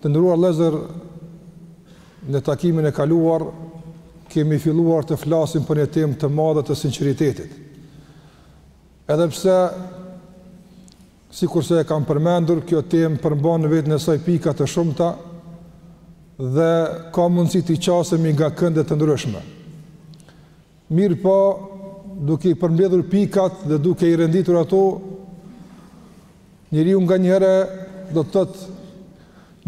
Të nderuar vëllezër, në takimin e kaluar kemi filluar të flasim për një temë të madhe të sinqeritetit. Edhe pse sikurse e kam përmendur, kjo temë përmban në veten e saj pika të shumta dhe ka mundësi t'i qasemi nga kënde të ndryshme. Mirëpo, duke i përmbledhur pikat dhe duke i renditur ato, njeriu nganjëherë do të thotë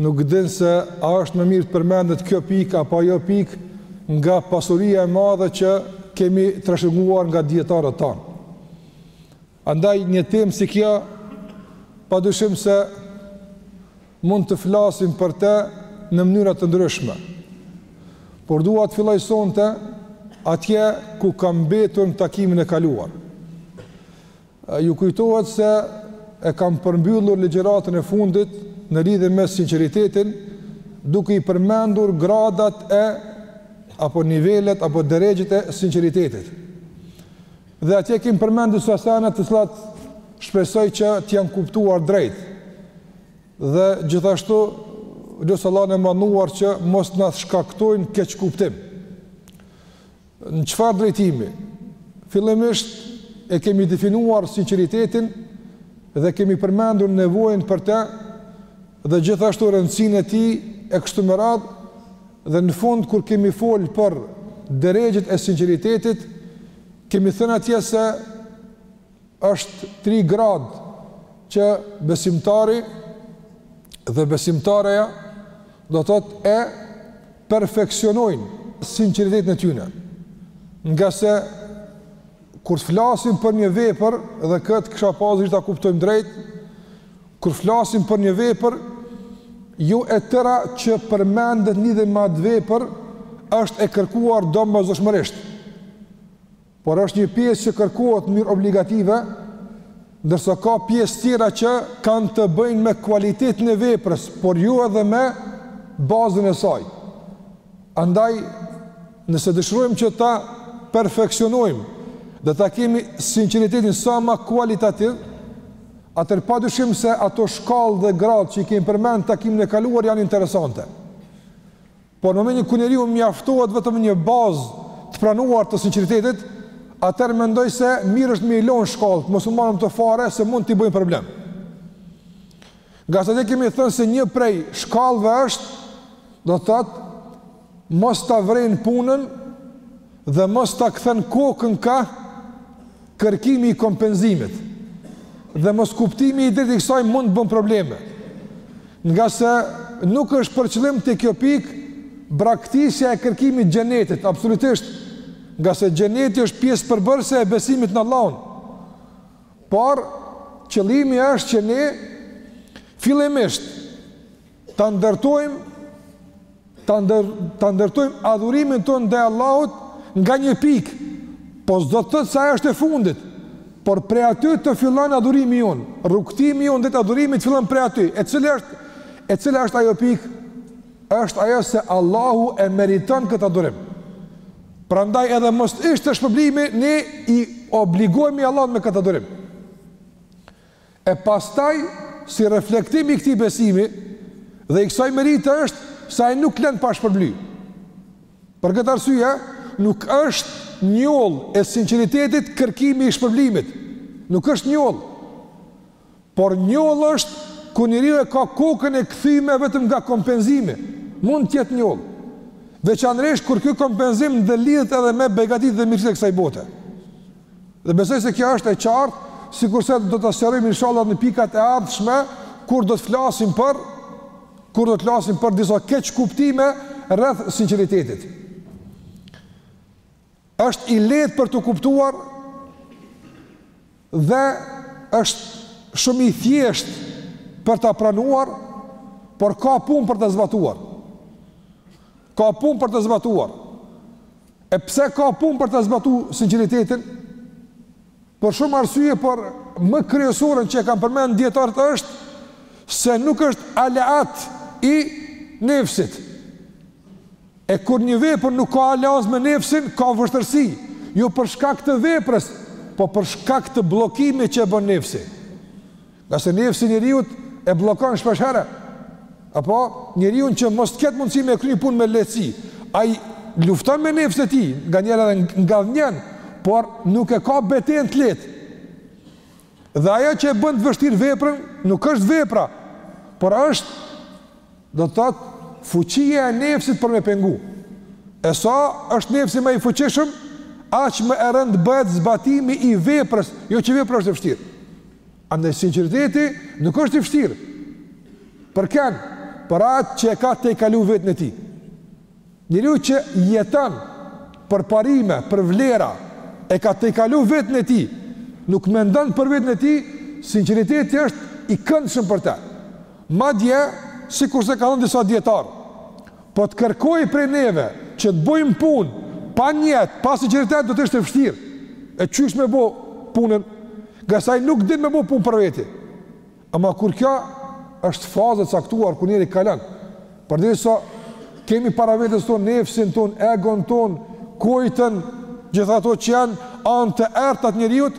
nuk di se a është më mirë të përmendet kjo pikë apo ajo pikë nga pasuria e madhe që kemi trashëguar nga dijetarët tanë. Andaj një temë si kjo padyshim se Mund të flasim për të në mënyra të ndryshme, por dua të filloj sonte atje ku kam mbetur në takimin e kaluar. Ju kujtohet se e kam përmbyllur ligjëratën e fundit në lidhje me sinqeritetin, duke i përmendur gradat e apo nivelet apo derexhet e sinqeritetit. Dhe atje kemi përmend disa sene të cilat shpresoj që të janë kuptuar drejt. Dhe gjithashtu lus Allahun e madhëruar që mos na shkaktojnë keqkuptim. Në çfarë drejtimi? Fillimisht e kemi definuar sinqeritetin dhe kemi përmendur nevojën për të dhe gjithashtu rëndësinë e tij e kështu me radhë dhe në fund kur kemi fol për derexhet e sinqeritetit Kemi thënë atje se është tri gradë që besimtari dhe besimtareja do të thotë e perfeksionojnë sinqeritetin e tyne. Ngase kur të flasim për një vepër dhe këtë kisha pas qejf ta kuptojmë drejt, Kur flasim për një vepër, jo e tëra që përmendet lidhje me atë vepër, është e kërkuar domosdoshmërisht. Por është një pjesë që kërkohet në mënyrë obligative, ndërsa ka pjesë tjera që kanë të bëjnë me kualitetin e veprës, por jo edhe me bazën e saj. Andaj, nëse dëshirojmë që ta perfeksionojmë dhe ta kemi sinqeritetin sa ma kualitativ, atëherë padyshim se ato shkallë dhe gradë që i kemi përmend në takimin e kaluar janë interesante. Por në momentin kur njeriu mjaftohet vetëm një bazë të pranuar të sinqeritetit, atëherë mendoj se mirë është me i lënë shkallët, mos u marrë me to fare se mund t'i bëjnë problem. Ngase atje kemi thënë se një prej shkallëve është, do të thotë, mos ta vrejnë punën dhe mos ta kthejnë kokën ka kërkimi i kompenzimit dhe moskuptimi i drejtë i kësaj mund të bën probleme. Ngase nuk është për qëllim te kjo pikë braktisja e kërkimit xhenetit, absolutisht, ngase xheneti është pjesë përbërëse e besimit në Allahun. Por, qëllimi është që ne fillimisht ta ndërtojmë ta ndër ta ndërtojmë adhurimin tonë ndaj Allahut nga një pikë, po s'do të thotë se ajo është e fundit. Por prej aty të fillon adhurimi jonë, rrugëtimi jonë dhe te adhurimi të fillon prej aty. E cila është e cila është ajo pikë? Është ajo se Allahu e meriton këtë adhurim. Prandaj edhe mos ishte shpërblimi ne i obligohemi Allahut me këtë adhurim. E pastaj, si reflektim i këtij besimi dhe i kësaj merite është se ai nuk lën pa shpërbly. Për këtë arsye, nuk është njollë e sinqeritetit kërkimi i shpërblimit. Nuk është njollë. Por njollë është kur njeriu e ka kokën e kthyme vetëm nga kompenzimi. Mund të jetë njollë. Veçanërisht kur ky kompenzim ndërlidhet edhe me begatitë dhe mirësitë e kësaj bote. Dhe besoj se kjo është e qartë, sikurse do ta sqarojmë inshallah në pikat e ardhshme kur do të flasim për kur do të flasim për disa keqkuptime rreth sinqeritetit. Është i lehtë për t'u kuptuar dhe është shumë i thjeshtë për ta pranuar, por ka punë për ta zbatuar. Ka punë për ta zbatuar. E pse ka punë për ta zbatu sinqeritetin? Për shumë arsye, por më kryesoren që e kanë përmend dijetarët është se nuk është aleat i nefsit. E kur një vepër nuk ka aleancë me nefsin, ka vështirësi, jo për shkak të veprës, po për shkak të bllokimit që e bën nefsi. Ngase nefsi i njeriut e bllokon shpeshherë, apo njeriun që mos të ketë mundësi me kry punë me lehtësi, ai lufton me nefsin e tij, nganjëherë dhe ngadhënjen, por nuk e ka betejën të lehtë. Dhe ajo që e bën të vështirë veprën, nuk është vepra, por është, do të thotë, fuqia e nefsit për me pengu. E sa është nefsi ma i fuqishëm, aq më e rëndë bëhet zbatimi i veprës, jo që vepra është e vështirë. Andaj sinqeriteti nuk është i vështirë. Për kë, për atë që e ka tejkalu veten e tij. Njeriu që jeton për parime, për vlera, e ka tejkalu veten e tij. Nuk mendon për veten e tij, sinqeriteti është i këndshëm për të. Madje, sikurse kanë thënë disa dijetarë, Po të kërkohej prej neve që të bëjmë punë pa nijet, pa sinqeritet do të ishte vështirë. E qysh me bo punën? Nga sa ai nuk din me bo punë për veti. Ama kur kjo është fazë e caktuar kur njeri kalon, përderisa kemi para vetes tonë nefsin tonë, egon tonë, kujtën, gjitha ato që janë anë të errëta të njeriu,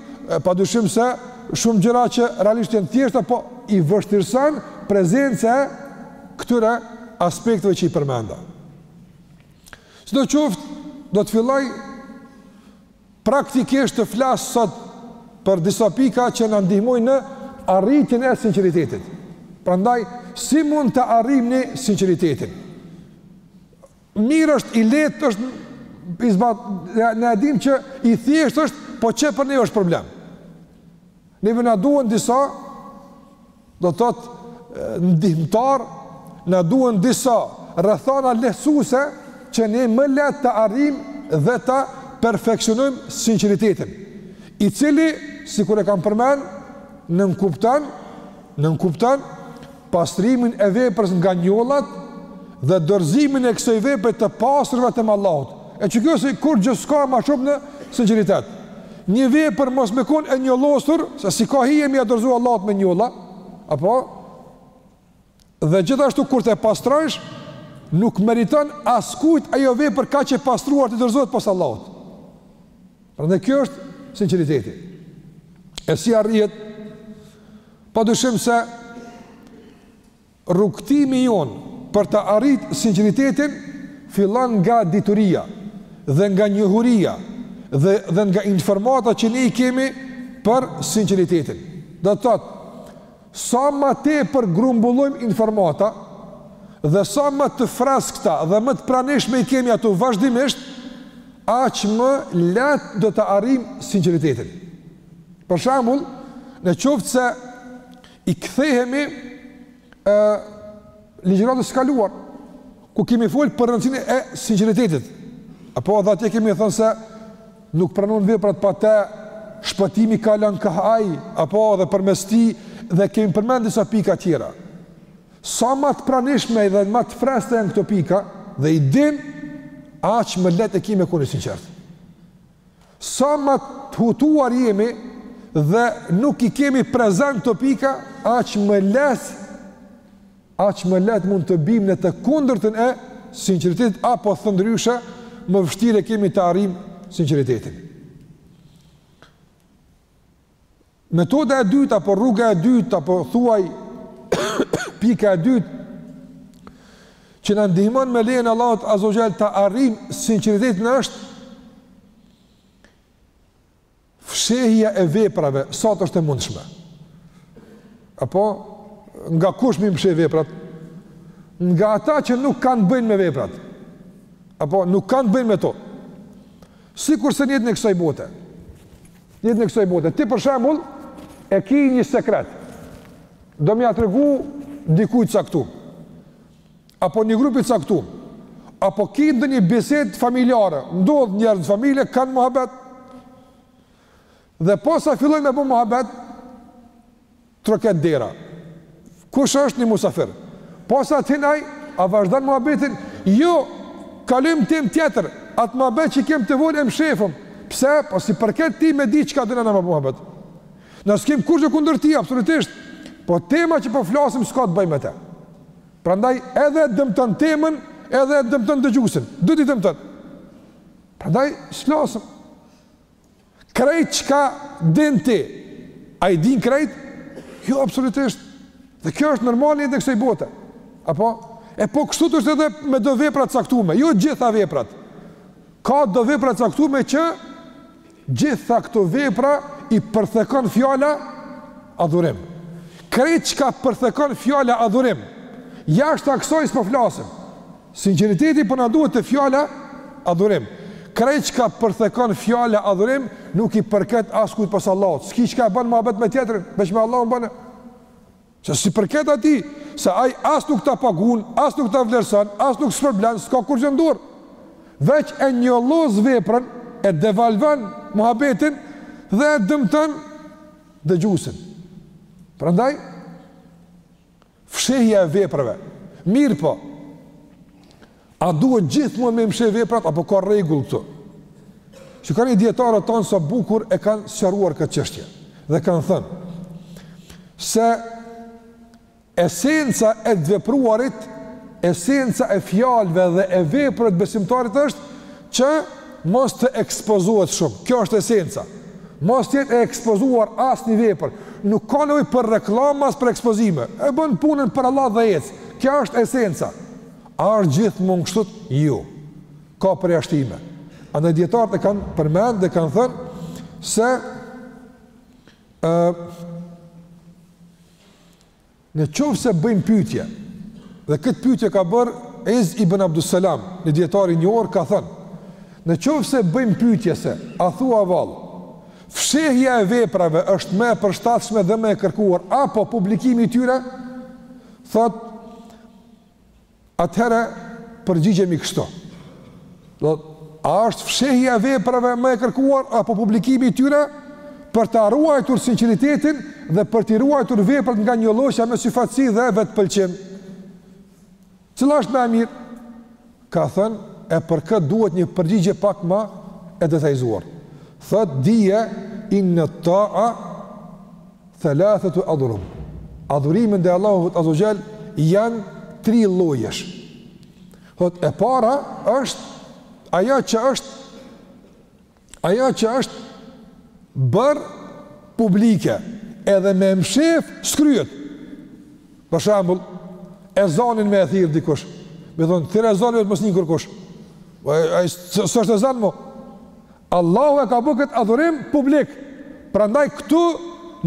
padyshim se shumë gjëra që realisht janë të thjeshta, po i vështirëson prezenca e këtyre aspekteve që i përmenda. Sido qoftë, do të filloj praktikisht të flas sot për disa pika që na ndihmojnë në arritjen e sinqeritetit. Prandaj, si mund ta arrijmë sinqeritetin? Mirë është i lehtë është i zbat ne e dim që i thjeshtë është, po qe për ne është problem. Neve na duhen disa do të thotë ndihmtar, na duhen disa rrethana lehtësuese që ne më lehtë ta arrijmë dhe ta perfeksionojmë sinqeritetin. I cili, sikur e kam përmend, nënkupton, nënkupton pastrimin e veprës nga njollat dhe dorëzimin e kësaj vepre të pastër vetëm Allahut. E qe kjo sikur gjë s'ka ma shumë në sinqeritet. Një vepër mos me kon e njollosur, se s'i ka hije me ia dorëzu Allahut me njolla, apo? Dhe gjithashtu kur ta pastrojsh, nuk meriton askujt ajo vepër kaq e pastruar t'i dorëzohet pos Allahut. Prandaj kjo është sinqeriteti. E si arrihet? Pa dyshim se rrugëtimi jonë për ta arrit sinqeritetin fillon nga dituria dhe nga njohuria dhe dhe nga informata që ne i kemi për sinqeritetin. Do të thotë Sa ma tepër grumbullojmë informata dhe sa ma të freskëta dhe më të pranishme i kemi ato vazhdimisht, aq më lehtë do ta arrijmë sinqeritetin. Për shembull, në qoftë se i kthehemi ë ligjëratës së kaluar, ku kemi folë për rëndësinë e sinqeritetit. Apo edhe atje kemi thënë se nuk pranon veprat pa të, shpëtimi kalon kah ai, apo edhe përmes tij dhe kemi përmend disa pika të tjera. Sa më të pranishme dhe më të freskëta janë këto pika dhe i dim aq më lehtë e kemi me kon t'sinqertë. Sa më të hutuar jemi dhe nuk i kemi prezent këto pika, aq më lehtë aq më lehtë mund të bimë në të kundërtën e sinqeritetit apo thënë ndryshe, më vështirë e kemi ta arrijmë sinqeritetin. Metoda e dytë apo rruga e dytë apo thuaj pika e dytë që na ndihmon me lejen e Allahut azza wa jall ta arrijm sinqeritetin është fshehja e veprave sa të është e mundshme. Apo nga kush me i mshef veprat? Nga ata që nuk kanë të bëjnë me veprat. Apo nuk kanë të bëjnë me to. Sikur se në jetën e kësaj bote. Jetën e kësoj bote. Ti për shembull e ki një sekret. Do me ia tregu dikujt të caktum. Apo një grupi të caktum. Apo ki ndonjë bisedë familjare. Ndodh njerëzit në familje kanë muhabet. Dhe posa fillojnë me bo muhabet, Troket dera. Kush është? Një musafir. Posa të hin ai, a vazhdon muhabetin? Jo, kalojmë në temë tjetër. Atë muhabet që kem tu fol e mshefim. Pse? Po s'i përket atij me di çka kena na muhabet. Na s'kem kurrgjo kundër tij absolutisht. Po tema që po flasim s'ka të bajë me te. Prandaj edhe dëmton temën, edhe dëmton dëgjuesin. Të dy i dëmton. Prandaj s'flasim. Krejt çka din ti, a i din krejt? Jo, absolutisht. Dhe kjo është normal në jetë të kësoj bote. Apo? E po kështu të është edhe me do vepra të caktume, jo gjitha veprat. Ka do vepra të caktume që gjitha këto vepra i përthekon fjala adhurim. Krejt çka përthekon fjala adhurim, jashtë asaj s'po flasim. Sinqeriteti po na duhet te fjala adhurim. Krejt çka përthekon fjala adhurim nuk i përket askujt pos Allahut. S'ki çka e ban muhabet me tjetrin, veç me Allahun bane. Se s'i përket atij, se ai as nuk ta pagun, as nuk ta vlerëson, as nuk shpërblen, s'ka kurrgjo në dorë. Veç e njollos veprën, e devalvon muhabetin dhe e dëmton dëgjuesin. Prandaj Fshehja e veprave. Mirëpo, a duhet gjithmonë me i mshef veprat apo ka rregull këtu? Shikoni dijetarët tonë sa bukur e kanë sqaruar këtë çështje dhe kanë thënë se esenca e të vepruarit, esenca e fjalëve dhe e veprave të besimtarit është Që mos të ekspozohet shumë, kjo është esenca. Mos të jetë e ekspozuar asnjë vepër. Nuk ka nevojë për reklamë as për ekspozime. E bën punën për Allah dhe ec. Kjo është esenca. A është gjithmonë kështu? Jo. Ka përjashtime. Andaj dijetarët e kanë përmend dhe kanë thënë se ë Në qoftë se bëjmë pyetje, dhe këtë pyetje ka bërë Iz ibn Abdus Salam, një dietar i njohur ka thënë: Në qoftë se bëjmë pyetje se a thua vallë, fshehja e veprave është më e përshtatshme dhe më e kërkuar apo publikimi i tyre? Thotë Atëherë përgjigjemi kështu. Do të a është fshehja e veprave më e kërkuar apo publikimi i tyre për ta ruajtur sinqeritetin dhe për t'i ruajtur veprat nga njollosja me syfaqësi dhe vetpëlqim? Cila është më e mirë? Ka thënë e për këtë duhet një përgjigje pak më e detajzuar. Thot dije in ta'a Thalathatu adhurub, adhurimet ndaj Allahut azza wa jall janë tri llojesh. Thot e para është ajo që është ajo që është bër publike, edhe me mshef s'kryhet. Për shembull, ezanin me e thirr dikush. Me thon, "Thirre ezanin vetë mos nijë kërkush." Po ai s'është ezan më. Allahu e ka bërë këtë adhurim publik, prandaj këtu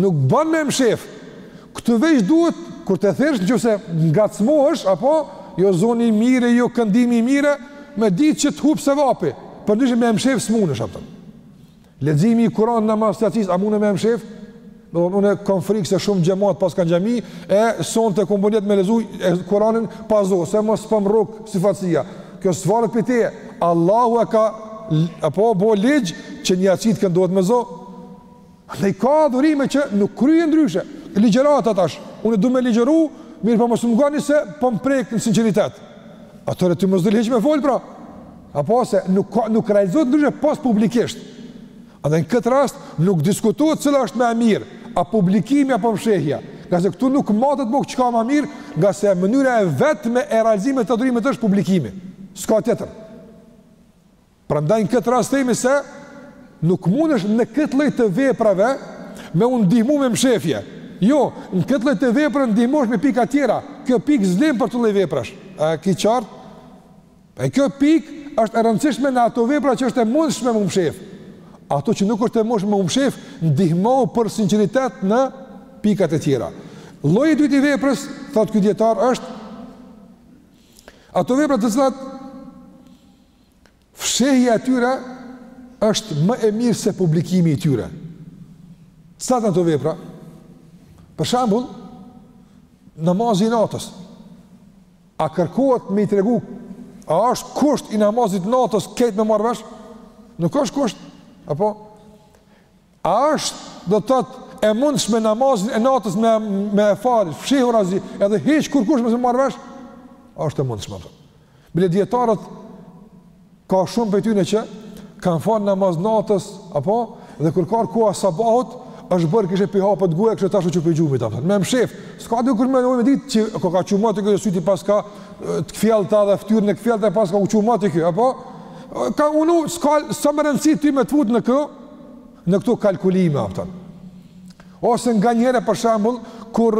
nuk bën me mshef. Këtu veç duhet kur ta thirrsh nëse ngacmohesh apo jo zoni i mirë, jo këndimi i mirë, me ditë që të hup sevapi. Por ndryshe me mshef s'munesh atë. Leximi i Kur'anit në namaz të jacisë, a mune me mshef? Do të thonë unë kam frikë se shumë xhemat paska n'xhami e sonte e kom bo nijet me lexu Kur'anin pa zë, se mos po m'rrok syfaqësia. Kjo s'varet prej teje. Allahu e ka apo bo ligj që n'jaci t'këndohet me zë. Dhe ka adhurime që nuk kryhen ndryshe. Ligjërata tash, unë du me ligjëru, mirëpo mos më ngoni se po më prek në sinqeritet. Atëherë ti mos dil hiç me folë pra. Apo se nuk, nuk realizohet ndryshe pos publikisht. Andaj në këtë rast nuk diskutohet cila është më e mirë, a publikimi apo fshehja, ngase këtu nuk matet më çka më mirë, ngase mënyra e vetme e realizimit të adhurimit është publikimi. S'ka tjetër. Prandaj në këtë rast themi se nuk mundesh në këtë lloj të veprave me u ndihmu me mshefje. Jo, në këtë lloj të veprave ndihmohesh me pika tjera. Kjo pikë s'vlen për këtë lloj veprash. A ki qartë? E kjo pikë është e rëndësishme në ato vepra që është e mundshme m'u mshef. Ato që nuk është e mundshme m'u mshef, ndihmohu për sinqeritet në pikat e tjera. Lloji i dytë i veprës, thotë ky dietar është ato vepra të cilat fshehja e tyre është më e mirë se publikimi i tyre. Cilat janë ato vepra? Për shembull, namazi i natës, A kërkohet me i tregu, a është kusht i namazit natës krejt me marrë vesh? Nuk është kusht, apo? A është, do të thotë, e mundshme namazin e natës me, me e falë fshehurazi, edhe hiç kurkush mos me marrë vesh? A është e mundshme, apo? Bile dijetarët, Ka shumë prej tyne që kanë fal namaz natës, apo dhe kur ka ardh koha sabahut, është bërë kishe po i hapet goja kishe tash u çu pi gjumit, a kupton. Me mshef, s'ka kush nevojë me ditë që koka çu natën, sytë i paska të kthjellta dhe fytyrën e kthjellta paska u çu natën ky, apo ka unu s'ka shumë rëndësi ty me të fut në kë në këto kalkulime a kupton. Ose nganjëherë për shembull kur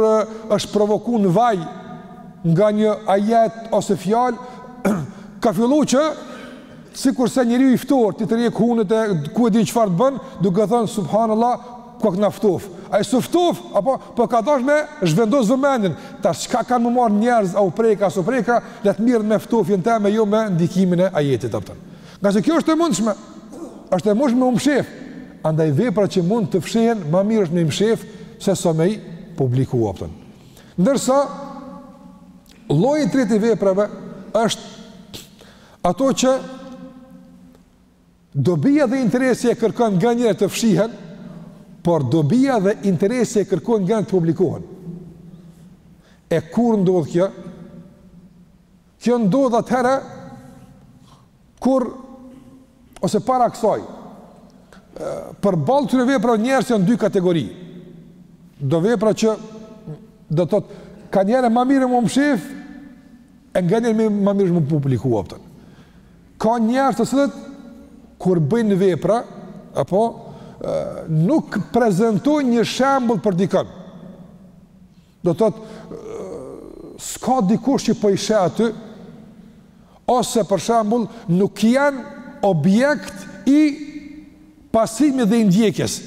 është provoku në vaj nga një ajet ose fjalë ka fillu që sikurse njeriu i ftohtë t'i tërheq hunët e ku e din çfarë të bën, duke thënë subhanallah kokna ftof. Ai s'u ftof, apo po ka dash me zhvendos vëmendjen. Tash çka kanë me u marr njerëz a u preka a s'u preka, le të merren me ftofjen teme jo me ndikimin e ajetit, a kupton. Ngase kjo është e mundshme. Është e mundshme me u mshef. Andaj veprat që mund të fshihen ma mirë është me i mshef sesa me i publiku, a kupton. Ndërsa, lloji i tretë i veprave është ato që dobia dhe interesi e kërkon nganjëherë të fshihen, por dobia dhe interesi e kërkon nganjëherë të publikohen. E kur ndodh kjo? Kjo ndodh atëherë kur ose para kësaj përballë këtyre veprave njerëzit janë dy kategori. Do vepra që do të thotë kanjëherë ma mirë me u mshef e nganjëherë ma mirë me u publiku, a kupton. Ka njerëz të cilët kur bëjnë vepra apo nuk prezantojnë një shembull për dikën. Do të thotë s'ka dikush që po i sheh aty ose për shembull nuk janë objekt i pasimit dhe i ndjekjes.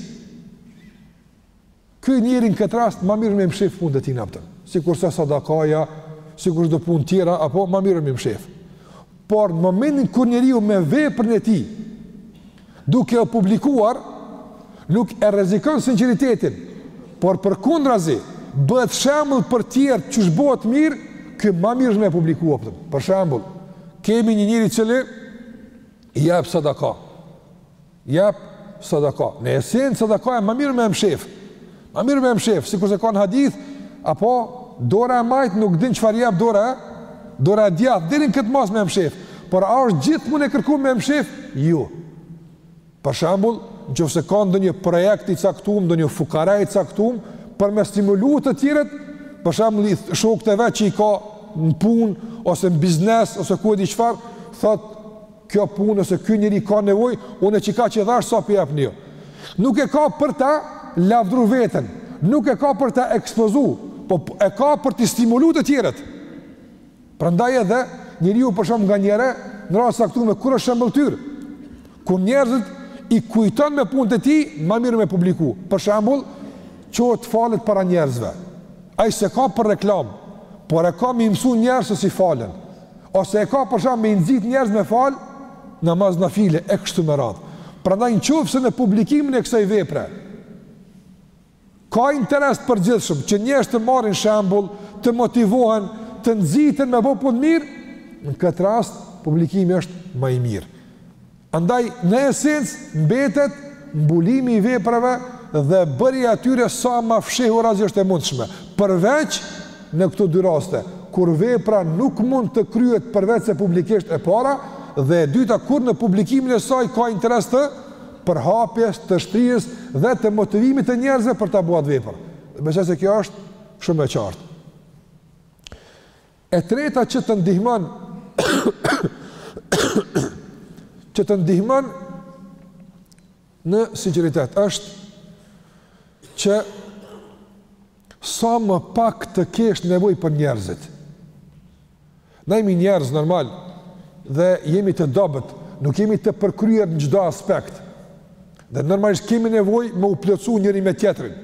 Ky njeri në këtë rast ma mirë me i mshef punët e tij, a kupton. Sikurse sadakaja, sikur do punë tjera apo ma mirë me i mshef. Por në momentin kur njeriu me veprën e tij duke e publikuar nuk e rrezikon sinqeritetin, por përkundrazi bëhet shembull për të tjerë qysh bohet mirë, ky ma mirë është me e publiku, a kupton. Për shembull, kemi një njeri i cili jep sadaka. Jep sadaka. Në esencë sadaka e ma mirë me e mshef. Ma mirë me e mshef, sikurse ka në hadith, apo dora e majtë nuk din çfarë jep dora, dora e djathtë deri në këtë masë me e mshef. Por a është gjithmonë e kërkume me e mshef? Jo. Për shembull, nqoftë se ka ndonjë projekt i caktum, ndonjë fukara i caktum, për me stimulu të tjerët, për shembull, shokët e vet që i ka në punë ose në biznes ose ku e di çfarë, thotë kjo punë ose ky njeri ka nevojë, unë qe kaq i dhashë sa po i jepni ju. Nuk e ka për ta lavdru veten, nuk e ka për ta ekspozu, po e ka për t'i stimulu të tjerët. Prandaj edhe njeriu për shembull nganjëherë në raste të caktume kur është shembëlltyrë, kur njerëzit i kujton me punët e tij, ma mirë me publiku. Për shembull, çohet falet para njerëzve. Ai s'e ka për reklamë, por e ka me i mësu njerëz se si falen. ose e ka për shembull me i nxit njerëz me falë namaz nafile, e kështu me radhë. Prandaj në qofë se në publikimin e kësaj vepre, ka interes të përgjithshëm që njerëz të marrin shembull, të motivohen, të nxiten me bo punë mirë, në këtë rast publikimi është ma i mirë. Andaj, në esencë, mbetet mbulimi i veprave dhe bërja e tyre sa ma fshehur aq sa është e mundshme, përveç në këto dy raste, kur vepra nuk mund të kryhet përveçse publikisht e para dhe e dyta kur në publikimin e saj ka interes të përhapjes, të shtrirjes dhe të motivimit të njerëzve për ta bo atë vepër. Besoj se kjo është shumë e qartë. E treta që të ndihmon që të ndihmon në sinqeritet është që sa më pak të kesh nevojë për njerëzit. Ne jemi njerëz normal dhe jemi të dobët, nuk jemi të përkryer në çdo aspekt. Dhe normalisht kemi nevojë me u plotësu njëri me tjetrin.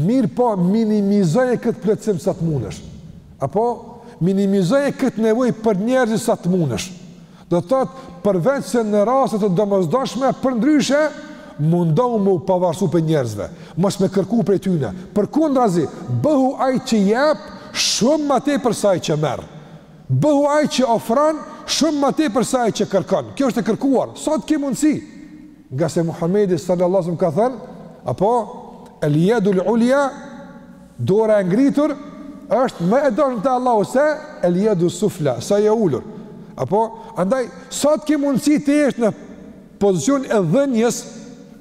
Mirëpo minimizoje këtë plotësim sa të munesh. Apo minimizoje këtë nevojë për njerëzit sa të munesh. Do të thotë përveçse në raste të domosdoshme përndryshe mundohu me u pavarësu prej njerëzve, mos me kërku prej tyne, përkundrazi, bëhu ai që jep, shumë ma tepër sa ai që merr. Bëhu ai që ofron shumë ma tepër sa ai që kërkon. Kjo është e kërkuar, sa të ke mundësi. Ngase Muhamedi sallallahu alaihi wasallam ka thënë, apo el yadul ulya dora e ngritur është më e dashur te Allahu se el yadu sufla, sa ajo e ulur. Apo andaj sa të ke mundësi të jesh në pozicionin e dhënies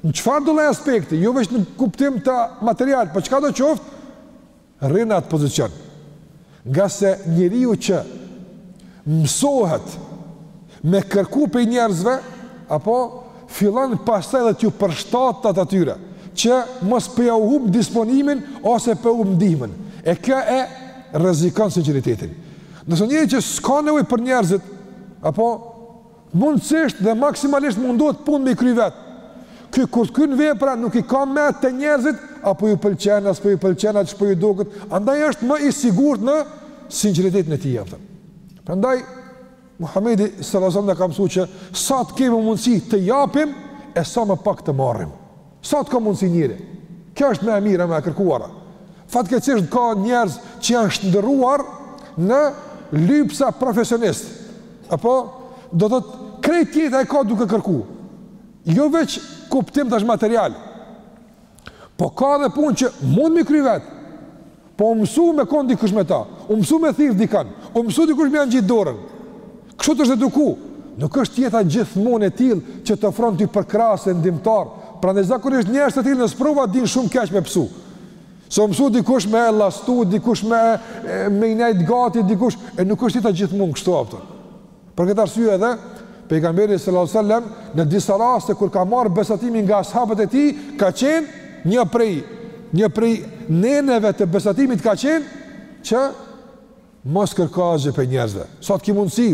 në çfarëdo lloj aspekti, jo veç në kuptimin material, po çkado qoftë, Rri në atë pozicion. Nga se njeriu që mësohet me kërku prej njerëzve, apo fillon pastaj dhe t'ju përshtatet atyre, që mos po jau hup disponimin ose po e hup ndihmën. E kjo e rrezikon sinqeritetin. Nëse njeri që s'ka nevojë për njerëzit, apo Mundësisht dhe maksimalisht mundohet punët me i kry vetë. Ky kur kryen vepra nuk i ka mendtë te njerëzit a po ju pëlqen a s'po ju pëlqen a s'po ju duket, andaj është më i sigurt në sinqeritetin e tij atë. Prandaj Muhamedi sallallahu alajhi wasallam na ka mësuar që sa të kemi mundësi të japim e sa më pak të marrim. Sa të ka mundësi njeri. Kjo është më e mira, më e kërkuara. Fatkeqësisht ka njerëz që janë shndërruar në lypsa profesionistë. Apo, do të thotë krejt jetën e ka duke kërku. Jo veç kuptimi që është material. Po ka dhe punë që mund me i kry vetë. Po u mësu me kon dikush me ta, u mësu me thirr dikën, u mësu dikush me ia ngjat dorën. Kështu është eduku. Nuk është jeta gjithmonë e tillë që të ofron ty përkrahës e ndihmtarë. Prandaj zakonisht njerëz të tillë në sprova dinë shumë keq me pësu. Se u mësu dikush me llastu, dikush me me i ndejt gati, dikush e nuk është jeta gjithmonë kështu aftë. Për këtë arsye edhe pejgamberi sallallahu alajhi wasallam në disa raste kur ka marrë besatimin nga ashabët e tij, ka qenë një prej një prej neneve të besatimit ka qenë që mos kërko asgjë prej njerëzve. Sa të ki mundësi,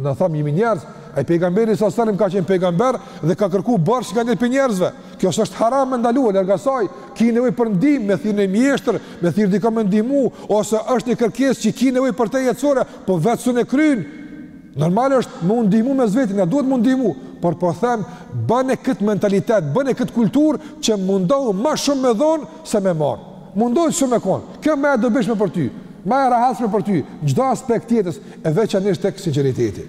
na thamë jemi njerëz, ai pejgamberi alejhi selam ka qenë pejgamber dhe ka kërku borxh nganjëherë prej njerëzve. Jo se është haram e ndaluar, larg asaj, ki nevojë për ndihmë, me thirr një mjeshtër, me thirr dikon me ndihmu, ose është një kërkesë që ki nevojë për te jetësore, Po vetë s'un e kryn, normal është m'u ndihmu mes veti, na duhet m'u ndihmu, por po them, bëne këtë mentalitet, bëne këtë kulturë, që mundohu ma shumë me dhonë, se me marrë. Mundohu shumë me konë, kjo ma e dobishme për ty, ma e rahatshme për ty, çdo aspekt të jetës, e veçanisht tek sinqeriteti.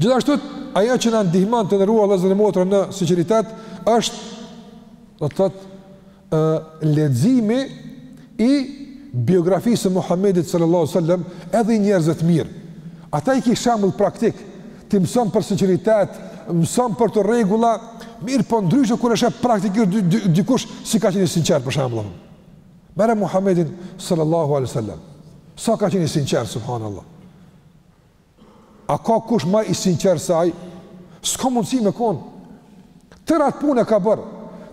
Gjithashtu, ajo që na ndihmon të nderuar vëllezër e motra në sinqeritet është do të thotë leximi i biografisë së Muhamedit sallallahu alaihi wasallam edhe i njerëzve të mirë. Ata i ke shembull praktik, ti mëson për sinqeritet, mëson për të rregulla, mirëpo ndryshe kur e sheh praktikisht dikush si ka qenë i sinqertë për shembull. Merre Muhamedin sallallahu alaihi wasallam. Sa ka qenë i sinqertë subhanallah. A ka kush ma i sinqertë se ai? S'ka mundësi me konë. Tërë atë punë e ka bërë.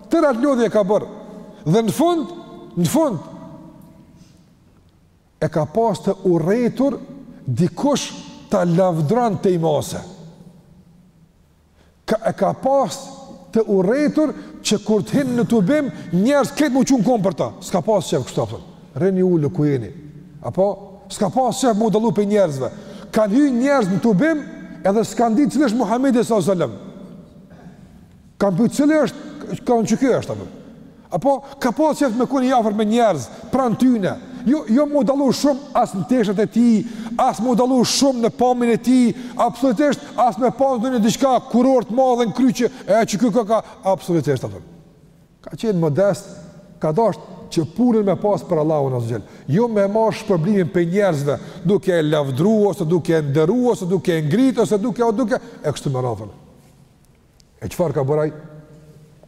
Tërë atë lodhje e ka bërë. Dhe në fund, në fund, e ka pas të urrejtur dikush ta lavdron tej mase. E ka pas të urrejtur që kur të hinë në tubim, njerëzit krejt m'u çu n'kom për ta. S'ka pas qejf kështu, a kupton. Rrini ulë, ku jeni. Apo, s'ka pas qejf m'u dallu prej njerëzve. Kanë hy njerëz në tubim, edhe s'kanë ditë cili është Muhammedi s.a.s. Kanë pyt cili është, kanë qe ky është, a kupton. Apo, ka pas qejf me kon i afërt me njerëz, pranë tyne, jo, jo m'u dallu shumë as në teshat e tij, as m'u dallu shumë në pamjen e tij, absolutisht, as me pas ndonjë diçka kurorë të madhe në krye, e që ky ka ka, absolutisht, a kupton. Ka qenë modest, ka dasht që punën me pas për Allahun Azze ve Xhel, jo me marrë shpërblimin prej njerëzve, duke e lavdru, ose duke e nderu, ose duke e ngrit, ose duke, duke, e kështu me radhë. E çfarë ka bërë ai?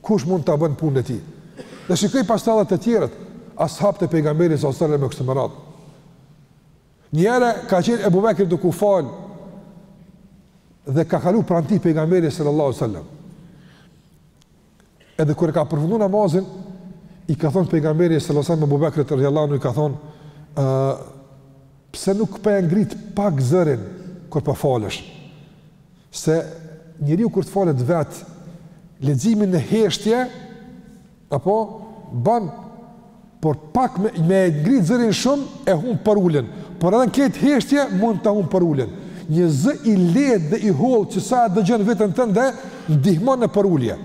Kush mund ta bën punën e tij? Dhe shikoji pastaj edhe të tjerët, ashabët e pejgamberit alejhi selam e kështu me radhë. Njëherë ka qenë Ebu Bekri duke u fal dhe ka kalu pranë tij pejgamberi sallallahu alaihi wasallam. Edhe kur e ka përfundu namazin, i ka thonë pejgamberi sallallahu alaihi wasallam Ebu Bekrit radhiyallahu anhu i ka thonë, "Ë pse nuk po e ngrit pak zërin kur po falësh?" Se njeriu kur të falet vet, leximin në heshtje apo ban por pak me, me ngrit zërin shumë e humb përuljen. Por edhe në këtë heshtje mund ta humb përuljen. Një zë i lehtë dhe i hollë që sa e dëgjon veten tënde, ndihmon në përulje.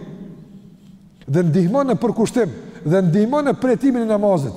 Dhe ndihmon në përkushtim dhe ndihmon në përjetimin e namazit.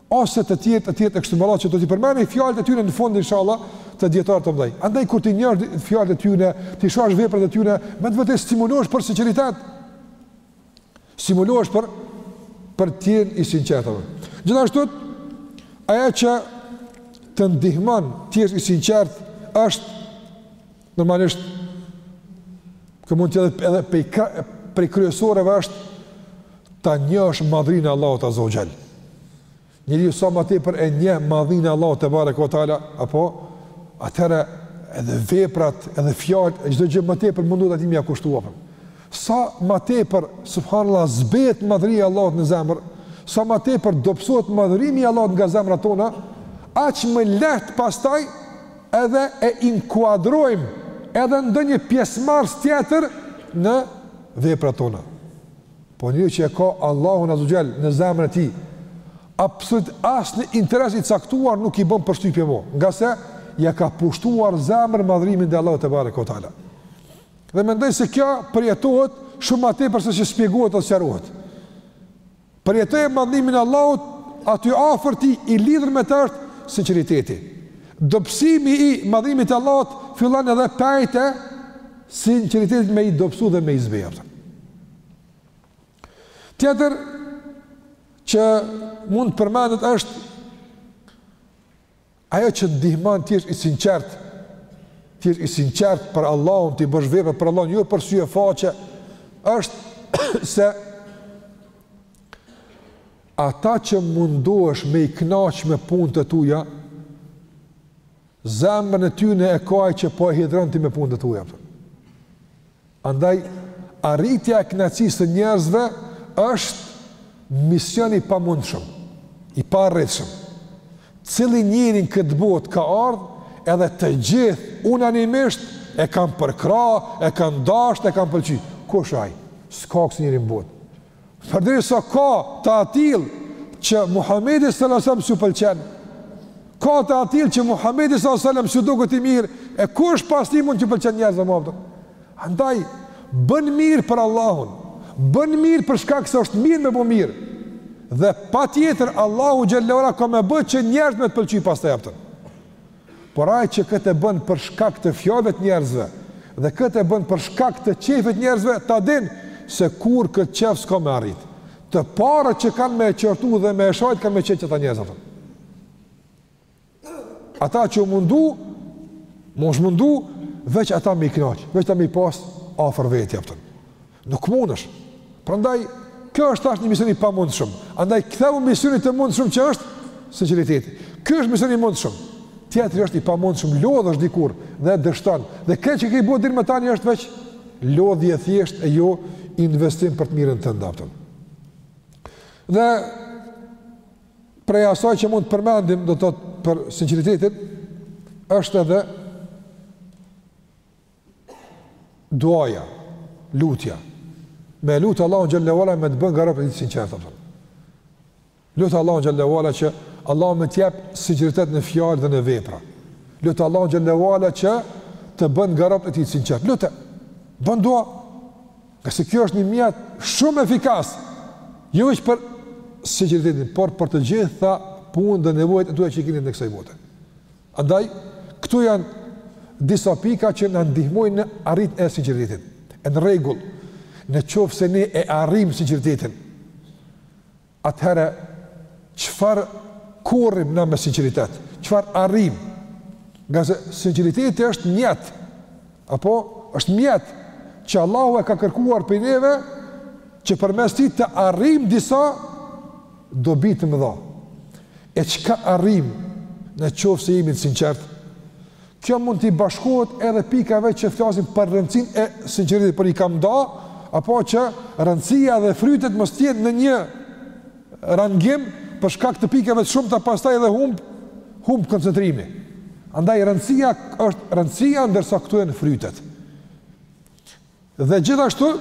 ose të tjerë të tjerë e kështu me radhë që do t'i përmendim fjalët e tyne në fund inshallah të dijetarëve të mdhaj. Andaj kur t'i njohësh fjalët e tyne, t'i shohësh veprat e tyne, me të vërtetë stimulohesh për sinqeritet. Stimulohesh për për të qenë i sinqertë. Gjithashtu ajo që të ndihmon të jesh i sinqertë është Normalisht, kjo mund të jetë edhe pej, prej kryesoreve është ta njohësh madhërinë e Allahut Azza wa Jall. Njeriu sa më tepër e njeh madhërinë e Allahut tebareke ve teala, apo atëherë edhe veprat, edhe fjalët, çdo gjë më tepër mundohet atij me ia kushtu. Sa më tepër subhanallahu zbehet madhëria e Allahut në zemër, sa më tepër dobësohet madhërimi i Allahut nga zemrat tona, aq më lehtë pastaj edhe e inkuadrojmë edhe ndonjë pjesëmarrës tjetër në veprat tona. Po njeriu që e ka Allahun Azza wa Jall në zemrën e tij, absolut asnjë interes i caktuar nuk i bën përshtypje më, ngase ia ka pushtuar zemrën madhërimi i Allahut tebareke ve teala. Dhe mendoj se kjo përjetohet shumë më tepër se që shpjegohet ose sqarohet. Përjetojë madhnimin e Allahut, aty afër tij i lidhur me të është sinqeriteti. Dobësimi i madhrimit të Allahut fillon edhe pejt e sinqeritetit me i dobësu dhe me i zbehë. Tjetër që mund të përmendet është Ajo që ndihmon të jesh i sinqert, të jesh i sinqert për Allahun, të bësh vepra për Allahun, jo për sy e faqe, është se ata që mundohesh me i knaqë me punët e tuja, zemrën e tyne e ka Ai që po e hidhëron ti me punët e tuja. Për. Andaj, arritja e kënaqësisë së njerëzve është mision i pamundshëm, i paarritshëm. Cili njeri në këtë botë ka ardhur edhe të gjithë unanimisht e kanë përkrahë, e kanë dashtë, e kanë pëlqy? Kush ai? S'ka kësi njeri në botë. Përderisa ka të atillë që Muhamedi sallallahu alajhi wasallam s'ju pëlqen, ka të atillë që Muhamedi sallallahu alajhi wasallam s'ju duket i mirë, e kush pas tij mund t'ju pëlqen njerëzve ma, a kupton? Andaj bën mirë për Allahun, bën mirë për shkak se është mirë me bë mirë. Dhe patjetër Allahu xhel-le ue ala ka me bë që njerëzit me të pëlqy pastaj, a kupton. Por ai që këtë e bën për shkak të fjalëve të njerëzve dhe këtë e bën për shkak të qejfeve të njerëzve, ta din se kurrë këtë qejf s'ka me arrit. Të parët që kanë me e qortu dhe me e shajt kanë me qenë qëta njerëz, a kupton. Ata që u mundu, mos mundu, veç ata me i knaqë, veç ata me i pasë afër veti, a kupton. Nuk mundesh. Prandaj kjo është, asht një mision i pamundshëm. Andaj ktheju misionit të mundshëm që është sinqeriteti. Ky është mision i mundshëm. Tjetri është i pamundshëm, lodhesh dikur dhe dështon. Dhe kjo që ke bo deri më tani është veç lodhje thjesht e jo investim për të mirën tënde, a kupton. Dhe prej asaj që mund të përmendim, do të thotë për sinqeritetin, është edhe duaja, lutja, me e lutë Allahun xhel-le ue ala me të bë nga robt e tij të sinqertë, a kupton. Lute Allahun xhel-le ue ala që Allahu me t'jep sinqeritet në fjalë dhe në vepra. Lute Allahun xhel-le ue ala që të bën nga robt e tij të sinqertë. Lute, bën dua, ngase kjo është një mjet shumë efikas, jo veç për sinqeritetin, por për të gjitha punët dhe nevojat e tua që i ki në kësaj bote. Andaj, këtu janë disa pika që na ndihmojnë në arritjen e sinqeritetit. E në rregull, në qoftë se ne e arrijmë sinqeritetin, atëherë çfarë korrim na me sinqeritet? Çfarë arrijmë? Ngase sinqeriteti është mjet. Apo është mjet që Allahu e ka kërkuar prej neve që përmes tij të arrijmë disa dobi të mëdha. E çka arrijmë në qoftë se jemi të sinqertë? Kjo mund t'i bashkohet edhe pikave që flasim për rëndësinë e sinqeritetit, por i kam nda, apo që rëndësia dhe frytet mos të jenë në një rangim për shkak të pikave të shumta pastaj edhe humb humb koncentrimi. Andaj rëndësia është rëndësia ndërsa këtu janë frytet. Dhe gjithashtu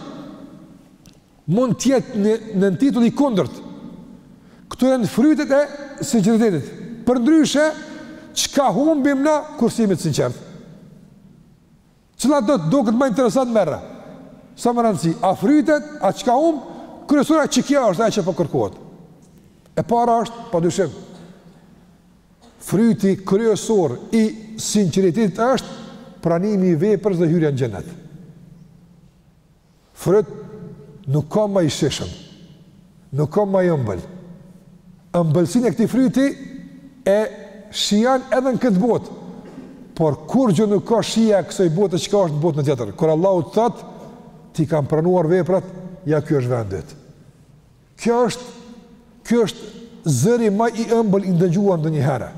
Mund të jetë nëntitull i kundërt. Këto janë frytet e sinqeritetit. Përndryshe, çka humbim na kur s'jemi të sinqertë? Cila do t'duket më interesant merra? S'ka rëndësi, a frytet, a çka humb? Kryesora që kjo është ajo që po kërkohet. E para është, pa dyshim, fryti kryesor i sinceritetit është pranimi i veprës dhe hyrja në xhenet. Fryt nuk ka më i shishëm, nuk ka më i ëmbël. Ëmbëlsinë e këtij fryti e shijan edhe në këtë botë, por kurgjë nuk ka shija e kësoj bote që ka është në botën tjetër. Kur Allahu të thotë, t'i kam pranuar veprat, ja ky është vendi yt. Kjo është, kjo është zëri më i ëmbël i ndëgjuar ndonjëherë.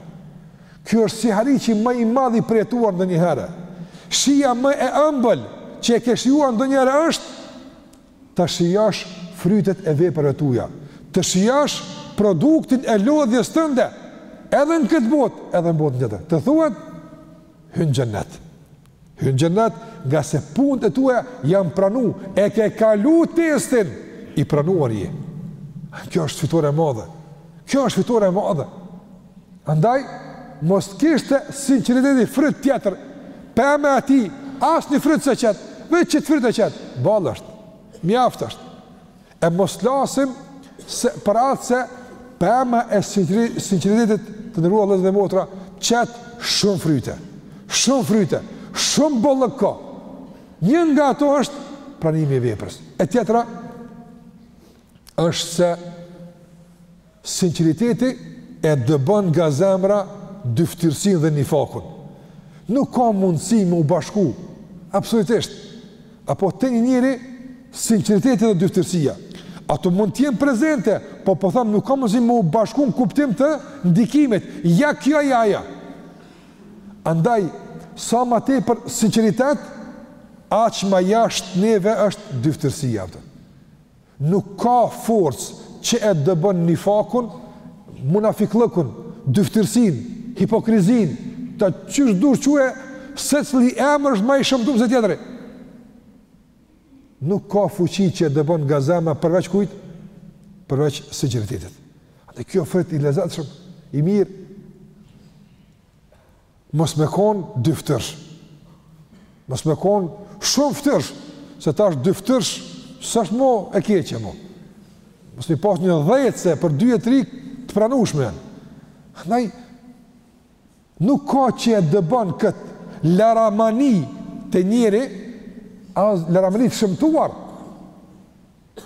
Kjo është sihariqi më i madh i përjetuar ndonjëherë. Shija më e ëmbël që e ke shijuar ndonjëherë është të shijosh frytet e veprave tua, të shijosh produktin e lodhjes tënde, edhe në këtë botë, edhe në botën tjetër. Të thuhet hyn xhenet. Hyn xhennet ngase punët e tua janë pranu, e ke kalu testin, i pranuar je. Kjo është fitore e madhe. Kjo është fitore e madhe. Andaj, mos të kishte sinqeriteti fryt tjetër, pema e tij, asnjë fryt s'e qet, veç qet fryt e qet, boll është, mjaft është. E mos flasim, se për atë se pema e sinqeritetit të nderuar vëllezër dhe motra qet shumë fryte. Shumë fryte, shumë bollëk ka. Një nga ato është pranimi i veprës. E tjetra është se Sinqeriteti e dëbon nga zemra dyftyrësinë dhe nifakun. Nuk ka mundësi me u bashku, absolutisht. Apo te një njeri, sinqeriteti dhe dyftyrësia, ato mund të jenë prezente, po po them nuk ka mundësi me u bashku në kuptim të ndikimit, ja kjo ja ajo. Andaj, sa ma tepër sinqeritet, aq ma jashtë neve është dyftyrësia. Nuk ka forcë që e dëbon nifakun, munafikllëkun, dyftyrësinë, hipokrizinë, ta qysh dush quje, secili emër është ma i shëmtum se tjetri. Nuk ka fuqi që e dëbon nga zemra përveç kujt? Përveç sinqeritetit. Andaj kjo fryt i lezetshëm, i mirë, Mos me kon dy ftyrsh. Mos me kon shumë ftyrsh, se tash dy ftyrsh s'është mo e keqe mo. Mos me i pas një dhjetë se për 2 e 3 të pranueshme. Andaj nuk ka që e dëbon kët laramani te njeri, laramani të shëmtuar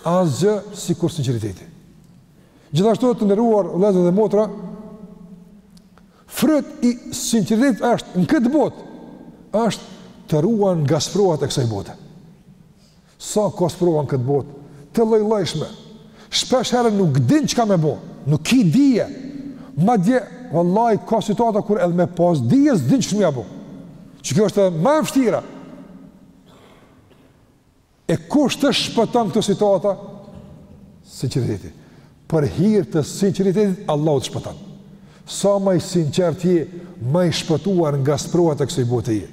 asgjë sikur sinqeriteti gjithashtu të nderuar vllezën dhe motra Fryt i sinqeritetit është në këtë botë është të ruan nga sprovat e kësaj bote. Sa ka sprova në këtë botë, të lloj-llojshme. Shpesh herë nuk din çka me bo, nuk ki dije. Madje vallahi ka situata kur edhe me pas dije s'din ç'me bo. Që kjo është ma e vështira. E kush të shpëton n'këto situata? Sinqeriteti. Për hir të sinqeritetit Allahu të shpëton. Sa më i sinqert je, më i shpëtuar nga sprovat e kësaj bote je.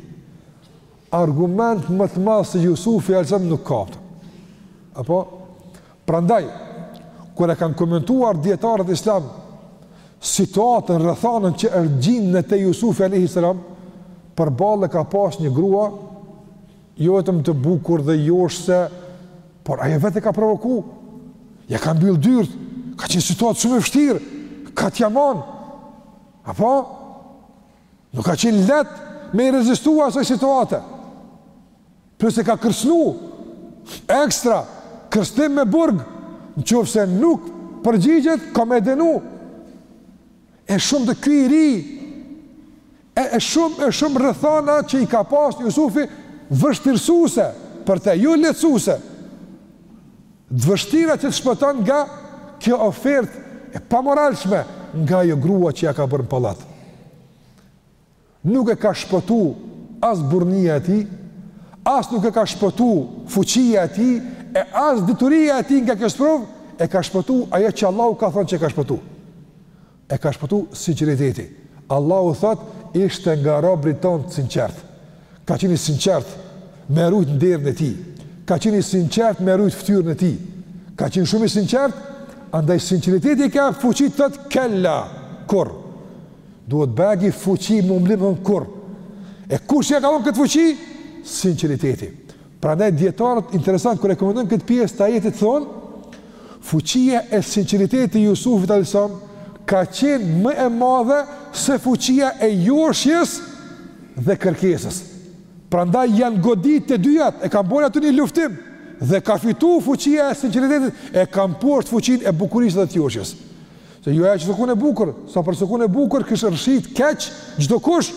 Argument më të madh se Jusufi alayhis salam nuk ka. Apo prandaj kur e kanë komentuar dietarët islam situatën rrethanën që është gjind në te Jusufi alayhis salam, përballë ka pas një grua Jo vetëm të bukur dhe joshëse, por ajo vetë e ka provoku, ja ka mbyllë dyrt, ka qenë situatë shumë e vështirë, kot ja mon, apo? Nuk ka qenë letë me i rezistu asoj situate, plus e ka kërcnu, ekstra, kërcnim me burg, në qofë se nuk përgjigjet, ka me e denu, e shumë ky i ri, E e shumë e shumë rrethana që i ka pasë Jusufi vështirësuese për te, jo lehtësuese. Të vështira që të shpëtojë nga kjo ofertë e pamoralshme nga ajo grua që ia ka bërë në pallat. Nuk e ka shpëtu as burrnia e tij, as nuk e ka shpëtu fuqia e tij e as dituria e tij nga kjo sprovë, e ka shpëtu ajo që Allahu ka thënë që e ka shpëtu. E ka shpëtu sinqeriteti. Allahu thotë, Ishte nga robërit tanë të sinqertë. Ka qenë i sinqertë me e rujt nderin e tij. Ka qenë i sinqertë me e rujt ftyrën e tij. Ka qenë shumë i sinqertë, andaj sinqeriteti i ka dhënë fuqi të thotë, Kella! Kurrë! Duhet bajagi fuqi mblim me thonë, Kurrë! E kush ia ka dhënë këtë fuqi? Sinqeriteti. Prandaj dijetarët interesant kur e komentojnë këtë pjesë të ajetit thonë fuqia e sinqeritetit të Jusufit alayhisalam ka qenë më e madhe se fuqia e joshjes dhe kërkesës. Prandaj janë godit të dyjat, e kanë bërë aty një luftim dhe ka fituar fuqia e sinqeritetit, e ka mposht fuqinë e bukurisë dhe të joshjes. Se jo veç që s'u kon e bukur, se po s'u kon e bukur kish rrëshqit keq çdo kush.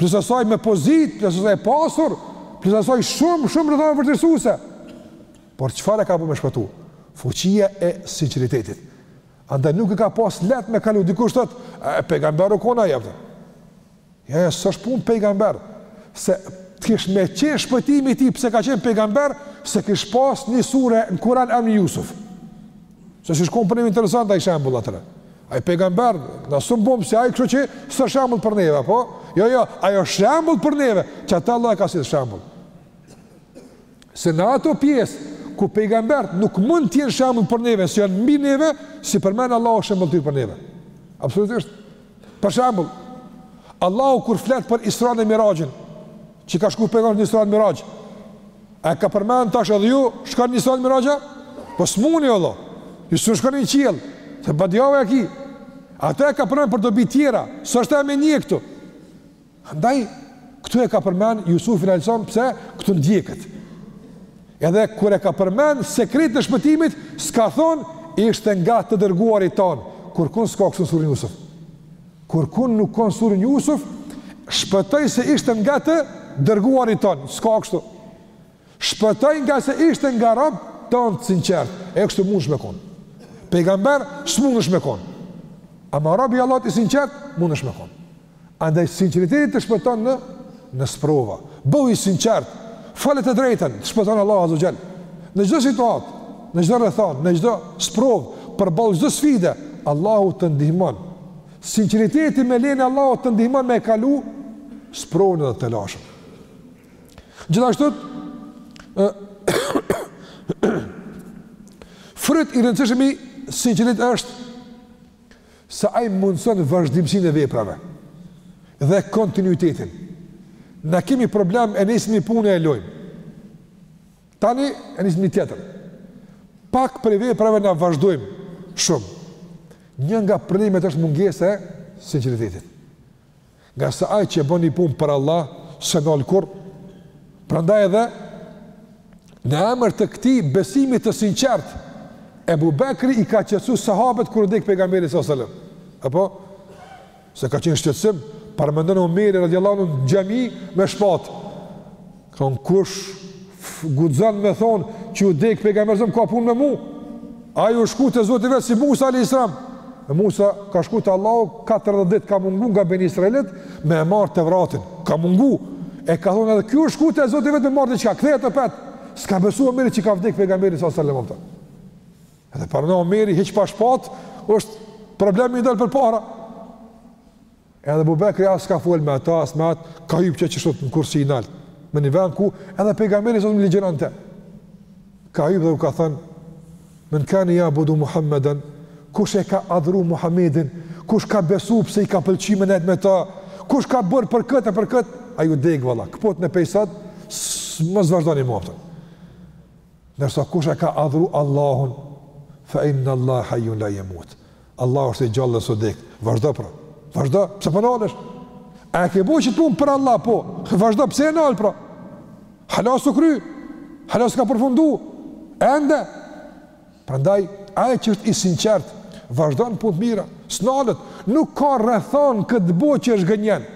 plus asaj me pozitë, plus asaj e pasur, plus asaj shumë, shumë rrethana vështirësuse. Por çfarë e ka bo me shpëtu? Fuqia e sinqeritetit. Andaj nuk e ka pas lehtë me kalu, dikush thotë, e, e pejgamber u kon ai. Ja, ja, s'është punë pejgamber, se të kish me qenë shpëtimi i tij pse ka qenë pejgamber, s'e kish pas një sure në Kuran emri Jusuf. Se s'kish kon për ne interesant ai shembull atëherë. Ai pejgamber na s'un bohem si ai kështu që s'është shembull për neve, po? Jo, jo, ai është shembull për neve, qe ata Allahu e ka sjell shembull. Se në ato pjesë ku pejgambert nuk mund të jenë shembull për neve, se janë mbi neve, s'i përmend Allahu shembull për neve. Absolutisht. Për shembull, Allahu kur flet për Isranë e Miraxhin, Që ka shku pejgamberi në Isra dhe Miraxh. A e ka përmend tash edhe ju, shkoni në Isra dhe Miraxh? Po smuni o Allah. Ju s'un shkoni në qiell. Se badjava e ki. Atë e ka përmend për dobi tjera, s'është ajo me ndjek aty. Andaj këtu e ka përmend Jusufin alayhisalam pse këtu ndjeket. Edhe kur e ka përmend sekretin e shpëtimit, s'ka thonë ishte nga të dërguarit tanë, kurkun s'ka kështu në suren Jusuf. Kurkun nuk ka në suren Jusuf, shpëtoi se ishte nga të dërguarit tonë, s'ka kështu. Shpëtoi ngase ishte nga robët tonë të sinqertë, e kështu mundesh me konë. Pejgamber s'mundesh me konë. Ama rob i Allahut i sinqertë, mundesh me konë. Andaj, sinqeriteti të shpëton në në sprova. Bëhu i sinqert. Fole të drejtën, të shpëton Allahu azze ve xhel. Në çdo situatë, në çdo rrethanë, në çdo sprovë, përballë çdo sfide, Allahu të ndihmon. Sinqeriteti me lejen e Allahut të ndihmon me e kalu sprovën edhe telashen. Gjithashtu fryt i rëndësishëm i sinqerit është se ai mundëson vazhdimësinë e veprave dhe kontinuitetin. Na kemi problem e nisim një punë e lojmë. Tani e nisim një tjetër. Pak prej veprave na vazhdojmë shumë. Një nga problemet është mungesa e sinqeritetit. Ngase ai që e bën një punë për Allah, s'e ndal kurrë. Prandaj edhe në emër të këtij besimi të sinqertë, Ebu Bekri i ka qetësu sahabët kur dek pejgamberi sallallahu alajhi wasallam. Apo se ka qenë shqetësim, paramendo, Omeri radhiyallahu anhu në xhami me shpatë. Thonë, kush guxon me thonë që u dek pejgamberi ka punë me mu? Ai u shku te Zoti i vet si Musa alayhis salam. E Musa ka shku te Allahu 40 ditë ka mungu nga Beni Israilët me e marr Tevratin. Ka mungu. E ka thonë edhe ky u shku te Zoti i vet me marr diçka. Kthehet apet. S'ka besu Omeri që ka vdek pejgamberi sa selam ata. Edhe paramendo, Omeri hiç pa shpatë është problem me i dal përpara. Edhe Abu Bekri as ka fol me ata, as me atë, ka hyp qishtu në kursi nalt. Në një vend ku edhe pejgamberi sonë ligjëronte. Ka hyp dhe u ka thënë: "Men kan ya budu Muhammeden, kush e ka adhuru Muhammedin, kush ka besu pse i ka pëlqyer me nejt me ta, kush ka bër për kët e për kët, ai u dek valla. Kputni pejzat, mos vazhdoni më tepër. Nërsa kush e ka adhuru Allahun, fa inna Allah hayyun la yamut. Allahu është i gjallë dhe s'u dek. Vazhdo pra. Vazhdo, pse po nalesh? A e ke bo qet punë për Allah, po. Vazhdo, pse e nal pra? Hala s'u kry. Hala s'ka përfundu. Ende. Prandaj, ai që është i sinqert, vazhdon në punë të mira. S'nalet, nuk ka rrethanë n'këtë botë që e zhgënjen.